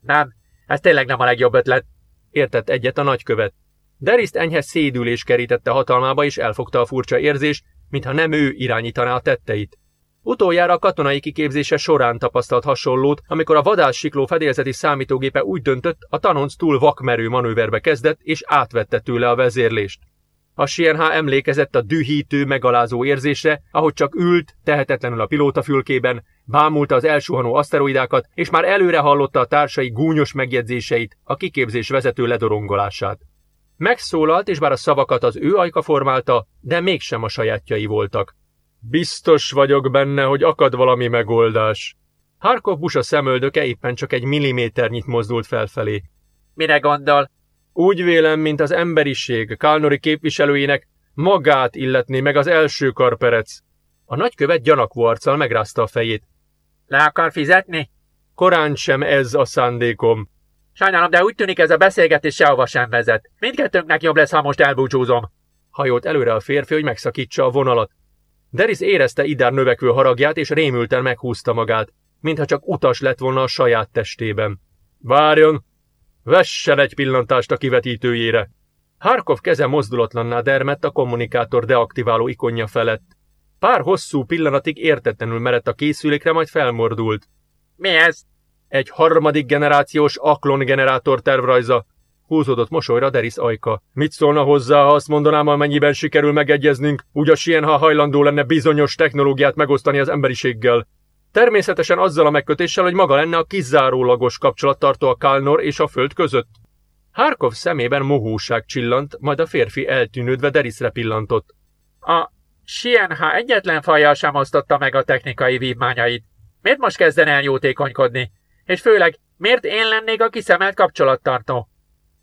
Nem, ez tényleg nem a legjobb ötlet, értett egyet a nagykövet. Deriszt enyhe szédülés kerítette hatalmába, és elfogta a furcsa érzés, mintha nem ő irányítaná a tetteit. Utoljára a katonai kiképzése során tapasztalt hasonlót, amikor a vadászsikló fedélzeti számítógépe úgy döntött, a tanonc túl vakmerő manőverbe kezdett, és átvette tőle a vezérlést. A Sienha emlékezett a dühítő, megalázó érzésre, ahogy csak ült, tehetetlenül a pilótafülkében, bámulta az elsuhanó aszteroidákat, és már előre hallotta a társai gúnyos megjegyzéseit, a kiképzés vezető ledorongolását. Megszólalt, és bár a szavakat az ő ajka formálta, de mégsem a sajátjai voltak. Biztos vagyok benne, hogy akad valami megoldás. Harkov busa szemöldöke éppen csak egy milliméternyit mozdult felfelé. Mire gondol? Úgy vélem, mint az emberiség Kálnori képviselőinek magát illetné meg az első karperec. A nagykövet gyanakvó arccal megrázta a fejét. Le akar fizetni? Korán sem ez a szándékom. Sajnálom, de úgy tűnik ez a beszélgetés sehova sem vezet. Mindkettőnknek jobb lesz, ha most elbúcsúzom. Hajolt előre a férfi, hogy megszakítsa a vonalat. Deris érezte Idár növekvő haragját, és rémülten meghúzta magát, mintha csak utas lett volna a saját testében. Várjon! Vessen egy pillantást a kivetítőjére! Harkov keze mozdulatlanná dermett a kommunikátor deaktiváló ikonja felett. Pár hosszú pillanatig értetlenül merett a készülékre, majd felmordult.
Mi ez?
Egy harmadik generációs aklon generátor tervrajza. Húzódott mosolyra Deris ajka. Mit szólna hozzá, ha azt mondanám, amennyiben sikerül megegyeznünk, úgy a Sien, ha hajlandó lenne bizonyos technológiát megosztani az emberiséggel. Természetesen azzal a megkötéssel, hogy maga lenne a kizárólagos kapcsolattartó a Kálnor és a Föld között. Harkov szemében mohóság csillant, majd a férfi eltűnődve Derisre pillantott.
A Sienha egyetlen fajjal sem osztotta meg a technikai vívmányait. Miért most kezdene el jótékonykodni? És főleg, miért én lennék a kiszemelt kapcsolattartó?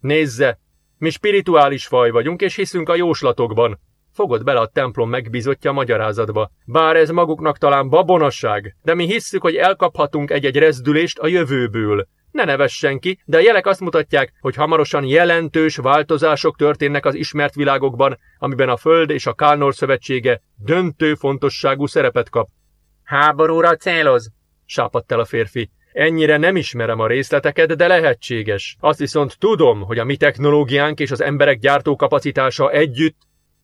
Nézze, mi spirituális faj vagyunk, és hiszünk a jóslatokban. Fogod bele a templom megbízottja magyarázatba. Bár ez maguknak talán babonasság, de mi hisszük, hogy elkaphatunk egy-egy rezdülést a jövőből. Ne nevessen ki, de a jelek azt mutatják, hogy hamarosan jelentős változások történnek az ismert világokban, amiben a Föld és a Kálnor szövetsége döntő fontosságú szerepet kap.
Háborúra céloz?
Sápadt el a férfi. Ennyire nem ismerem a részleteket, de lehetséges. Azt viszont tudom, hogy a mi technológiánk és az emberek gyártókapacitása együtt...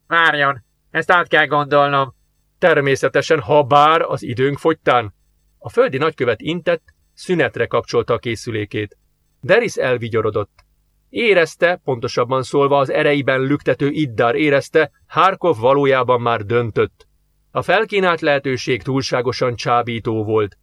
Várjon, ezt át kell gondolnom.
Természetesen, ha bár az időnk fogytán. A földi nagykövet intett, szünetre kapcsolta a készülékét. Deris elvigyorodott. Érezte, pontosabban szólva az ereiben lüktető Iddar érezte, Harkov valójában már döntött. A felkínált lehetőség túlságosan csábító volt.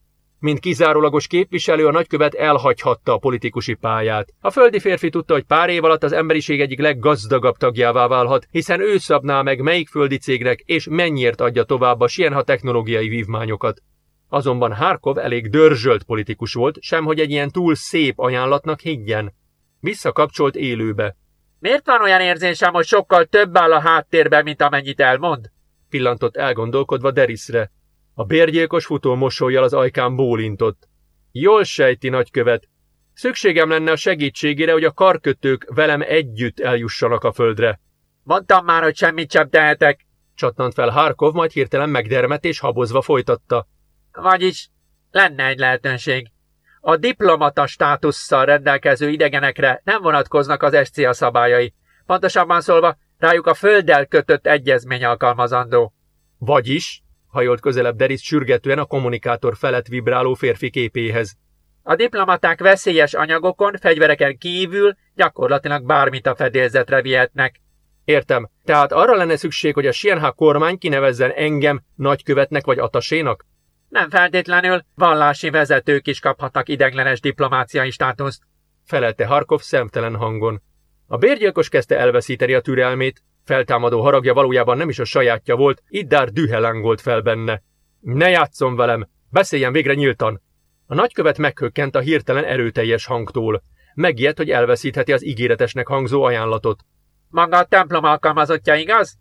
Mint kizárólagos képviselő a nagykövet elhagyhatta a politikusi pályát. A földi férfi tudta, hogy pár év alatt az emberiség egyik leggazdagabb tagjává válhat, hiszen ő szabná meg melyik földi cégnek és mennyiért adja tovább a Sienha technológiai vívmányokat. Azonban Harkov elég dörzsölt politikus volt, sem hogy egy ilyen túl szép ajánlatnak higgyen. Visszakapcsolt élőbe.
Miért van olyan érzésem, hogy sokkal több áll a háttérben, mint amennyit elmond?
Pillantott elgondolkodva Derisre. A bérgyilkos futó mosolyjal az ajkán bólintott. Jól sejti, nagykövet. Szükségem lenne a segítségére, hogy a karkötők velem együtt eljussanak a földre.
Mondtam már, hogy semmit sem tehetek.
Csattant fel Harkov, majd hirtelen megdermet és habozva folytatta.
Vagyis lenne egy lehetőség. A diplomata státusszal rendelkező idegenekre nem vonatkoznak az SCA szabályai. Pontosabban szólva, rájuk a földdel kötött egyezmény alkalmazandó.
Vagyis, hajolt közelebb Deris sürgetően a kommunikátor felett vibráló férfi képéhez.
A diplomaták veszélyes anyagokon, fegyvereken kívül gyakorlatilag bármit a fedélzetre vihetnek.
Értem, tehát arra lenne szükség, hogy a Sienha kormány kinevezzen engem nagykövetnek vagy atasénak?
Nem feltétlenül, vallási vezetők is kaphatnak ideglenes diplomáciai státuszt.
Felelte Harkov szemtelen hangon. A bérgyilkos kezdte elveszíteni a türelmét, feltámadó haragja valójában nem is a sajátja volt, Iddár dühe lángolt fel benne. Ne játszom velem, beszéljen végre nyíltan. A nagykövet meghökkent a hirtelen erőteljes hangtól. Megijedt, hogy elveszítheti az ígéretesnek hangzó ajánlatot.
Maga a templom alkalmazottja, igaz?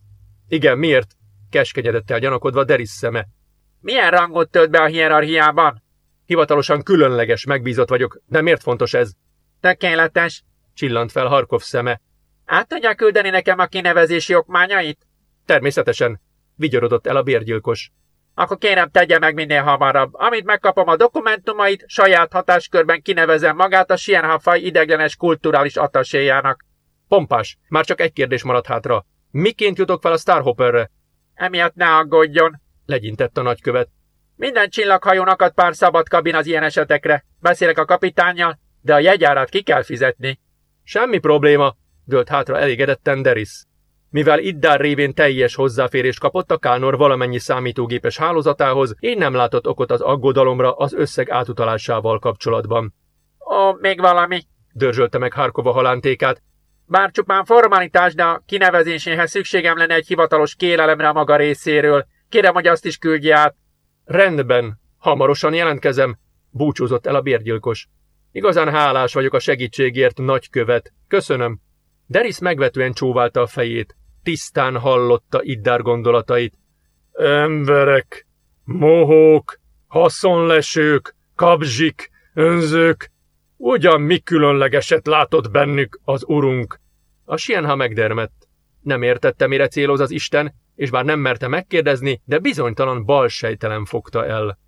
Igen, miért? Keskenyedett el gyanakodva Deris szeme.
Milyen rangot tölt be a hierarchiában?
Hivatalosan különleges, megbízott vagyok, de miért fontos ez?
Tökéletes,
csillant fel Harkov szeme.
Át tudja küldeni nekem a kinevezési okmányait?
Természetesen, vigyorodott el a bérgyilkos.
Akkor kérem, tegye meg minél hamarabb. Amint megkapom a dokumentumait, saját hatáskörben kinevezem magát a Sienhafaj ideglenes kulturális ataséjának.
Pompás, már csak egy kérdés maradt hátra. Miként jutok fel a Starhopperre?
Emiatt ne aggódjon,
legyintett a nagykövet.
Minden csillaghajón akad pár szabad kabin az ilyen esetekre. Beszélek a kapitányjal, de a jegyárat ki kell fizetni.
Semmi probléma, dőlt hátra elégedetten Deris. Mivel Iddár révén teljes hozzáférést kapott a Kálnor valamennyi számítógépes hálózatához, én nem látott okot az aggodalomra az összeg átutalásával kapcsolatban.
Ó, még valami,
dörzsölte meg Harkova halántékát.
Bár csupán formalitás, de a kinevezéséhez szükségem lenne egy hivatalos kérelemre a maga részéről. Kérem, hogy azt is küldje át.
Rendben, hamarosan jelentkezem, búcsúzott el a bérgyilkos. Igazán hálás vagyok a segítségért, nagykövet. Köszönöm. Deris megvetően csóválta a fejét. Tisztán hallotta Iddár gondolatait. Emberek, mohók, haszonlesők, kabzsik, önzők, ugyan mi különlegeset látott bennük az urunk. A Sienha megdermett. Nem értette, mire céloz az Isten, és bár nem merte megkérdezni, de bizonytalan bal sejtelen fogta el.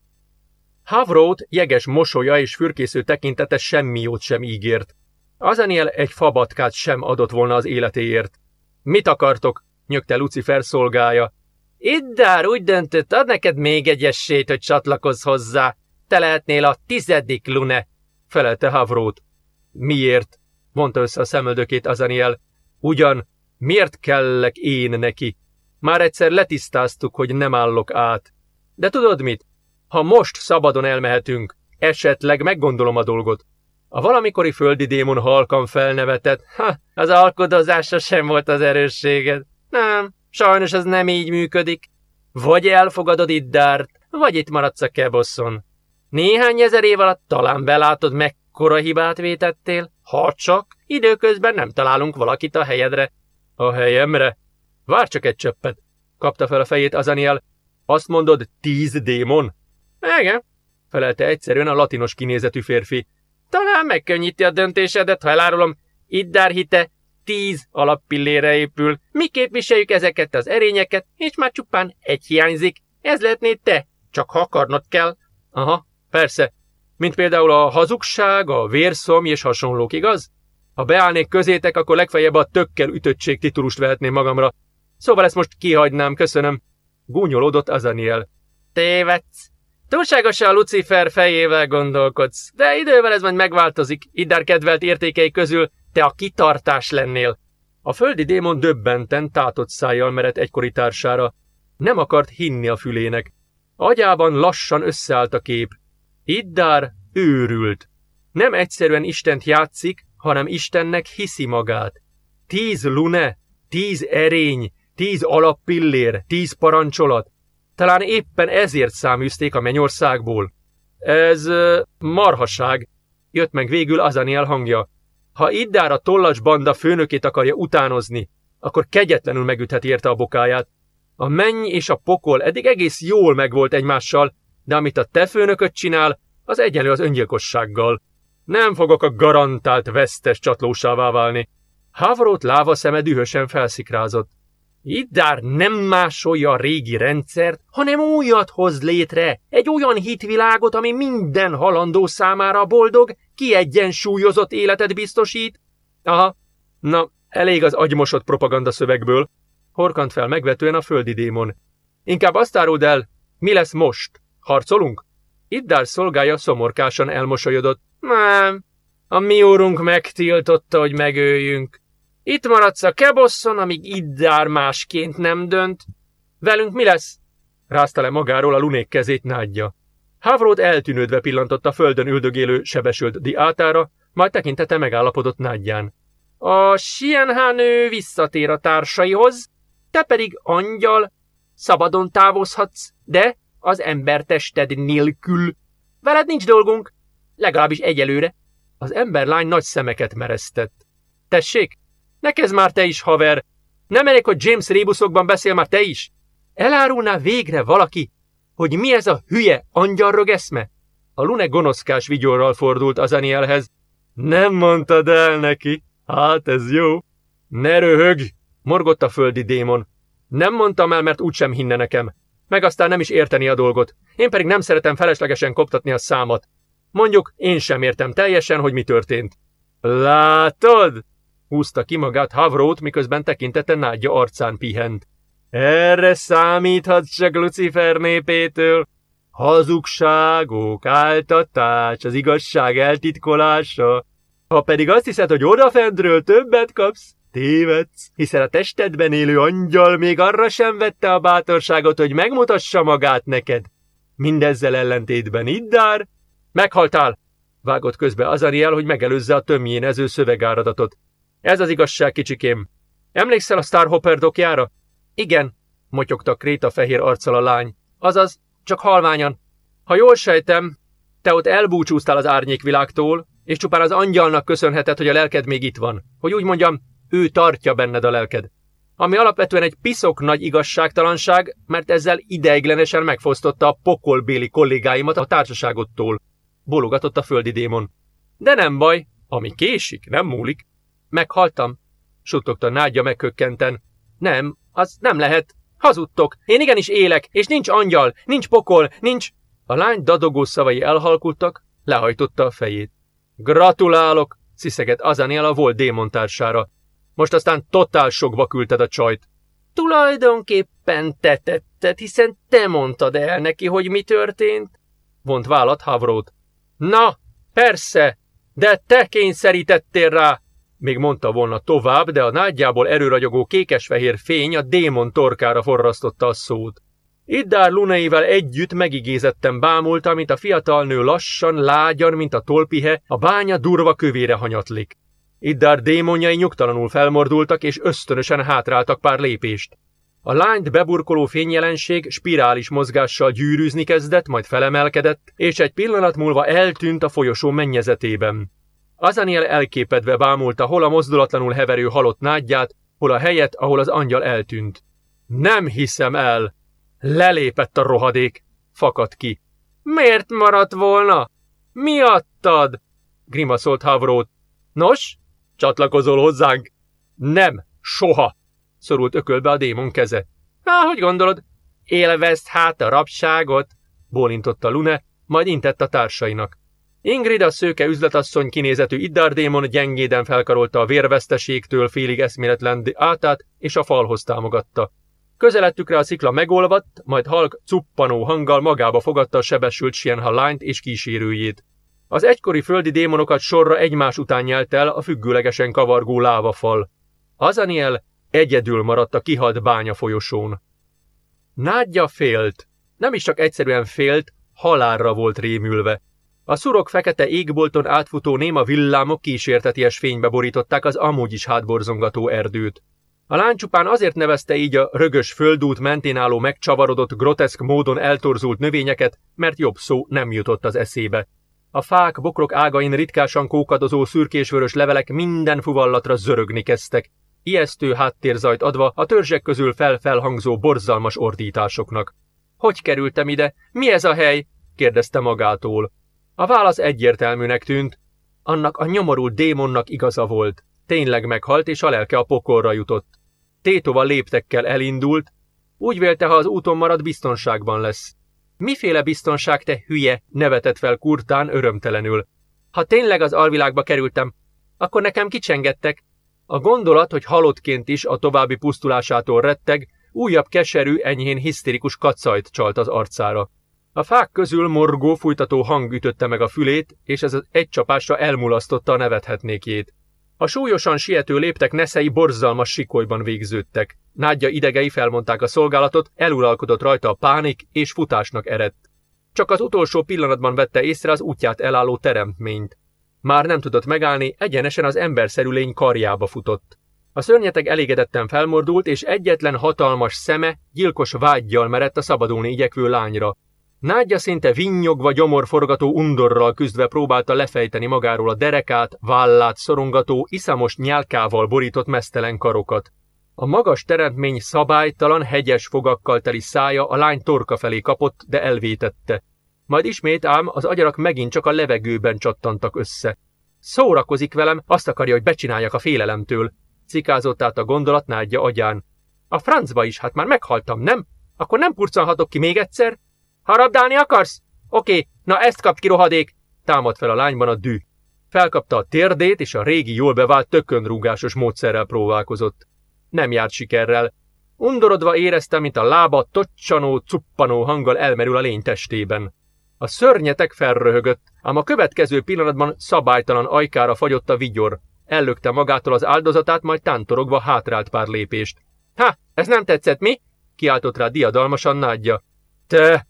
Havrót jeges mosolya és fürkésző tekintete semmi jót sem ígért. Azaniel egy fabatkát sem adott volna az életéért. Mit akartok? nyögte Lucifer szolgája. Iddár úgy döntött, ad neked még egy esélyt, hogy csatlakozz hozzá. Te lehetnél a tizedik lune, felelte Havrót. Miért? mondta össze a szemöldökét Azaniel. Ugyan, miért kellek én neki? Már egyszer letisztáztuk, hogy nem állok át. De tudod mit? Ha most szabadon elmehetünk, esetleg meggondolom a dolgot. A valamikori földi démon halkan felnevetett. Ha, az alkodozása sem volt az erősséged. Nem, sajnos ez nem így működik. Vagy elfogadod Iddárt, vagy itt maradsz a kebosszon. Néhány ezer év alatt talán belátod, mekkora hibát vétettél, ha csak időközben nem találunk valakit a helyedre. A helyemre? Vár csak egy csöppet, kapta fel a fejét Azaniel. Azt mondod, tíz démon? Igen, felelte egyszerűen a latinos kinézetű férfi. Talán megkönnyíti a döntésedet, ha elárulom, Iddár hite tíz alappillére épül. Mi képviseljük ezeket az erényeket, és már csupán egy hiányzik. Ez lehetné te, csak ha akarnod kell. Aha, persze. Mint például a hazugság, a vérszom és hasonlók, igaz? Ha beállnék közétek, akkor legfeljebb a tökkel ütöttség titulust vehetném magamra. Szóval ezt most kihagynám, köszönöm. Gúnyolódott Azaniel. Tévedsz. Túlságosan Lucifer fejével gondolkodsz, de idővel ez majd megváltozik. Iddár kedvelt értékei közül te a kitartás lennél. A földi démon döbbenten tátott szájjal merett egykori társára. Nem akart hinni a fülének. Agyában lassan összeállt a kép. Iddár őrült. Nem egyszerűen Istent játszik, hanem Istennek hiszi magát. Tíz lune, tíz erény, tíz alappillér, tíz parancsolat. Talán éppen ezért száműzték a mennyországból. Ez marhaság, jött meg végül Azaniel hangja. Ha Iddár a tollacs banda főnökét akarja utánozni, akkor kegyetlenül megütheti érte a bokáját. A menny és a pokol eddig egész jól megvolt egymással, de amit a te főnököt csinál, az egyenlő az öngyilkossággal. Nem fogok a garantált vesztes csatlósává válni. Havrót láva szeme dühösen felszikrázott. Iddár nem másolja a régi rendszert, hanem újat hoz létre, egy olyan hitvilágot, ami minden halandó számára boldog, kiegyensúlyozott életet biztosít. Aha, na, elég az agymosott propaganda szövegből. Horkant fel megvetően a földi démon. Inkább azt áruld el, mi lesz most? Harcolunk? Iddár szolgája szomorkásan elmosolyodott. Nem, a mi úrunk megtiltotta, hogy megöljünk. Itt maradsz a kebosszon, amíg Iddár másként nem dönt. Velünk mi lesz? Rázta le magáról a lunék kezét nádja. Havrót eltűnődve pillantott a földön üldögélő, sebesült diátára, majd tekintete megállapodott nádján. A Sienhánő visszatér a társaihoz, te pedig angyal, szabadon távozhatsz, de az embertested nélkül. Veled nincs dolgunk, legalábbis egyelőre. Az emberlány nagy szemeket meresztett. Tessék, ne kezd már te is, haver! Nem elég, hogy James rébuszokban beszél már te is? Elárulná végre valaki, hogy mi ez a hülye angyalrög eszme? A Lune gonoszkás vigyorral fordult az Anielhez. Nem mondtad el neki? Hát ez jó. Ne röhög, morgott a földi démon. Nem mondtam el, mert úgysem hinne nekem. Meg aztán nem is érteni a dolgot. Én pedig nem szeretem feleslegesen koptatni a számat. Mondjuk, én sem értem teljesen, hogy mi történt. Látod? Húzta ki magát Havrót, miközben tekintete nádja arcán pihent. Erre számíthatsz csak Lucifer népétől. Hazugságok, áltatás, az igazság eltitkolása. Ha pedig azt hiszed, hogy odafentről többet kapsz, tévedsz, hiszen a testedben élő angyal még arra sem vette a bátorságot, hogy megmutassa magát neked. Mindezzel ellentétben Iddár, meghaltál, vágott közbe Azariel, hogy megelőzze a tömjénező szövegáradatot. Ez az igazság, kicsikém. Emlékszel a Starhopper dokjára? Igen, motyogta Kréta fehér arccal a lány. Azaz, csak halványan. Ha jól sejtem, te ott elbúcsúztál az árnyékvilágtól, és csupán az angyalnak köszönheted, hogy a lelked még itt van. Hogy úgy mondjam, ő tartja benned a lelked. Ami alapvetően egy piszok nagy igazságtalanság, mert ezzel ideiglenesen megfosztotta a pokolbéli kollégáimat a társaságottól. Bologatott a földi démon. De nem baj, ami késik, nem múlik. Meghaltam? Suttogta Nádja megkökkenten. Nem, az nem lehet. Hazudtok. Én igenis élek, és nincs angyal, nincs pokol, nincs... A lány dadogó szavai elhalkultak, lehajtotta a fejét. Gratulálok, sziszegett Azaniel a volt démontársára. Most aztán totál sokba küldted a csajt.
Tulajdonképpen te tetted, hiszen te mondtad el neki, hogy mi történt.
Vont vállat Havrót. Na, persze, de te kényszerítettél rá, még mondta volna tovább, de a nádjából erőragyogó kékesfehér fény a démon torkára forrasztotta a szót. Iddár luneivel együtt megigézettem bámulta, mint a fiatal nő lassan, lágyan, mint a tolpihe, a bánya durva kövére hanyatlik. Iddár démonjai nyugtalanul felmordultak, és ösztönösen hátráltak pár lépést. A lányt beburkoló fényjelenség spirális mozgással gyűrűzni kezdett, majd felemelkedett, és egy pillanat múlva eltűnt a folyosó mennyezetében. Azaniel elképedve bámulta hol a mozdulatlanul heverő halott nádját, hol a helyet, ahol az angyal eltűnt. Nem hiszem el! Lelépett a rohadék! Fakadt ki. Miért maradt volna? Miattad? Grimaszolt Havrót. Nos, csatlakozol hozzánk? Nem, soha! Szorult ökölbe a démon keze. Há, hogy gondolod? Élvezd hát a rabságot? Bólintotta Lune, majd intett a társainak. Ingrid, a szőke üzletasszony kinézetű iddardémon gyengéden felkarolta a vérveszteségtől félig eszméletlen átát, és a falhoz támogatta. Közelettükre a szikla megolvadt, majd halk cuppanó hanggal magába fogadta a sebesült Sienha lányt és kísérőjét. Az egykori földi démonokat sorra egymás után nyelt el a függőlegesen kavargó lávafal. Azaniel egyedül maradt a kihalt bánya folyosón. Nádja félt. Nem is csak egyszerűen félt, halálra volt rémülve. A szurok fekete égbolton átfutó néma villámok kísérteties fénybe borították az amúgy is hátborzongató erdőt. A lány csupán azért nevezte így a rögös földút mentén álló megcsavarodott, groteszk módon eltorzult növényeket, mert jobb szó nem jutott az eszébe. A fák, bokrok ágain ritkásan kókadozó szürkésvörös levelek minden fuvallatra zörögni kezdtek, ijesztő háttérzajt adva a törzsek közül felfelhangzó borzalmas ordításoknak. Hogy kerültem ide? Mi ez a hely? kérdezte magától. A válasz egyértelműnek tűnt. Annak a nyomorult démonnak igaza volt. Tényleg meghalt, és a lelke a pokolra jutott. Tétova léptekkel elindult, úgy vélte, ha az úton marad, biztonságban lesz. Miféle biztonság, te hülye, nevetett fel kurtán örömtelenül. Ha tényleg az alvilágba kerültem, akkor nekem kicsengettek. A gondolat, hogy halottként is a további pusztulásától retteg, újabb keserű, enyhén hisztérikus kacajt csalt az arcára. A fák közül morgó, fújtató hang ütötte meg a fülét, és ez az egy csapásra elmulasztotta a nevethetnékjét. A súlyosan siető léptek neszei borzalmas sikolyban végződtek. Nádja idegei felmondták a szolgálatot, eluralkodott rajta a pánik, és futásnak eredt. Csak az utolsó pillanatban vette észre az útját elálló teremtményt. Már nem tudott megállni, egyenesen az emberszerű lény karjába futott. A szörnyeteg elégedetten felmordult, és egyetlen hatalmas szeme gyilkos vágyjal merett a szabadulni igyekvő lányra. Nádja szinte vinnyogva gyomorforgató undorral küzdve próbálta lefejteni magáról a derekát, vállát szorongató, iszamos nyálkával borított mesztelen karokat. A magas teremtmény szabálytalan, hegyes fogakkal teli szája a lány torka felé kapott, de elvétette. Majd ismét ám az agyarak megint csak a levegőben csattantak össze. Szórakozik velem, azt akarja, hogy becsináljak a félelemtől. Cikázott át a gondolat nádja agyán. A francba is, hát már meghaltam, nem? Akkor nem purcanhatok ki még egyszer? Harabdálni akarsz? Oké, na ezt kap ki, rohadék! Támad fel a lányban a dű. Felkapta a térdét, és a régi jól bevált tökönrúgásos módszerrel próbálkozott. Nem járt sikerrel. Undorodva érezte, mint a lába tocsanó, cuppanó hanggal elmerül a lény testében. A szörnyetek felröhögött, ám a következő pillanatban szabálytalan ajkára fagyott a vigyor. Ellökte magától az áldozatát, majd tántorogva hátrált pár lépést. Ha, ez nem tetszett, mi? kiáltott rá diadalmasan nádja. Te,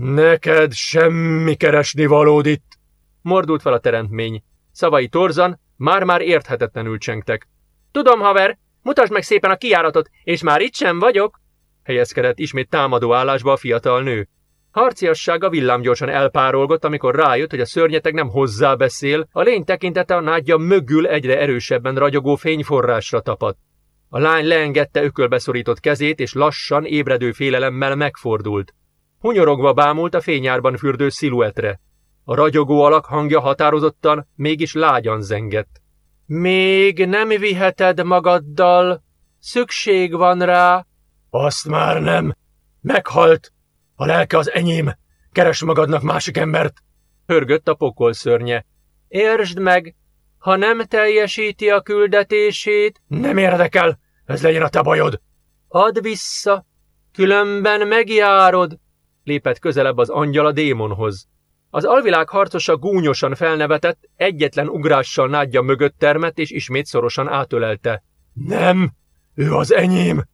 Neked semmi keresni valód itt! Mordult fel a teremtmény. Szavai torzan, már-már érthetetlenül csengtek. Tudom, haver, mutasd meg szépen a kiáratot, és már itt sem vagyok! Helyezkedett ismét támadó állásba a fiatal nő. Harciassága villámgyorsan elpárolgott, amikor rájött, hogy a szörnyeteg nem hozzá beszél, a lény tekintete a nádja mögül egyre erősebben ragyogó fényforrásra tapadt. A lány leengedte ökölbeszorított kezét, és lassan, ébredő félelemmel megfordult. Hunyorogva bámult a fényárban fürdő sziluetre. A ragyogó alak hangja határozottan, mégis lágyan zengett. Még nem viheted magaddal, szükség van rá. Azt már nem. Meghalt. A lelke az enyém. Keres magadnak másik embert. Hörgött a pokol szörnye. Értsd meg, Ha nem teljesíti a küldetését,
nem érdekel, ez legyen a te bajod.
Add vissza, különben megjárod, lépett közelebb az angyal a démonhoz. Az alvilág harcosa gúnyosan felnevetett, egyetlen ugrással nádja mögött termett, és ismét szorosan átölelte.
Nem, ő az enyém!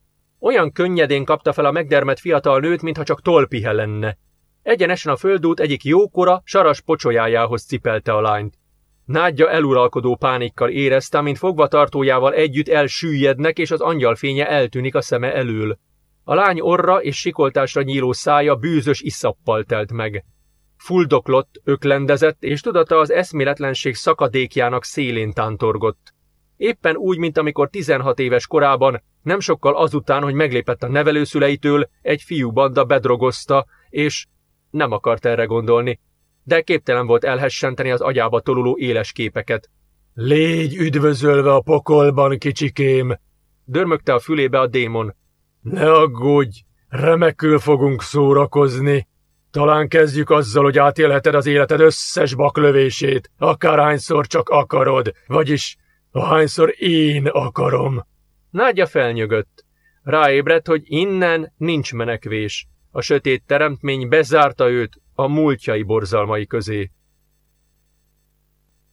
Olyan könnyedén kapta fel a megdermet fiatal nőt, mintha csak tolpihe lenne. Egyenesen a földút egyik jókora, saras pocsolyájához cipelte a lányt. Nádja eluralkodó pánikkal érezte, mint fogvatartójával együtt elsüllyednek, és az angyalfénye eltűnik a szeme elől. A lány orra és sikoltásra nyíló szája bűzös iszappal telt meg. Fuldoklott, öklendezett, és tudata az eszméletlenség szakadékjának szélén tántorgott. Éppen úgy, mint amikor 16 éves korában, nem sokkal azután, hogy meglépett a nevelőszüleitől, egy fiú banda bedrogozta, és nem akart erre gondolni, de képtelen volt elhessenteni az agyába toluló éles képeket.
Légy üdvözölve a pokolban, kicsikém!
Dörmögte a fülébe a démon.
Ne aggódj, remekül fogunk szórakozni. Talán kezdjük azzal, hogy átélheted az életed összes baklövését, akárhányszor csak akarod, vagyis ahányszor én akarom.
Nádja felnyögött. Ráébredt, hogy innen nincs menekvés. A sötét teremtmény bezárta őt a múltjai borzalmai közé.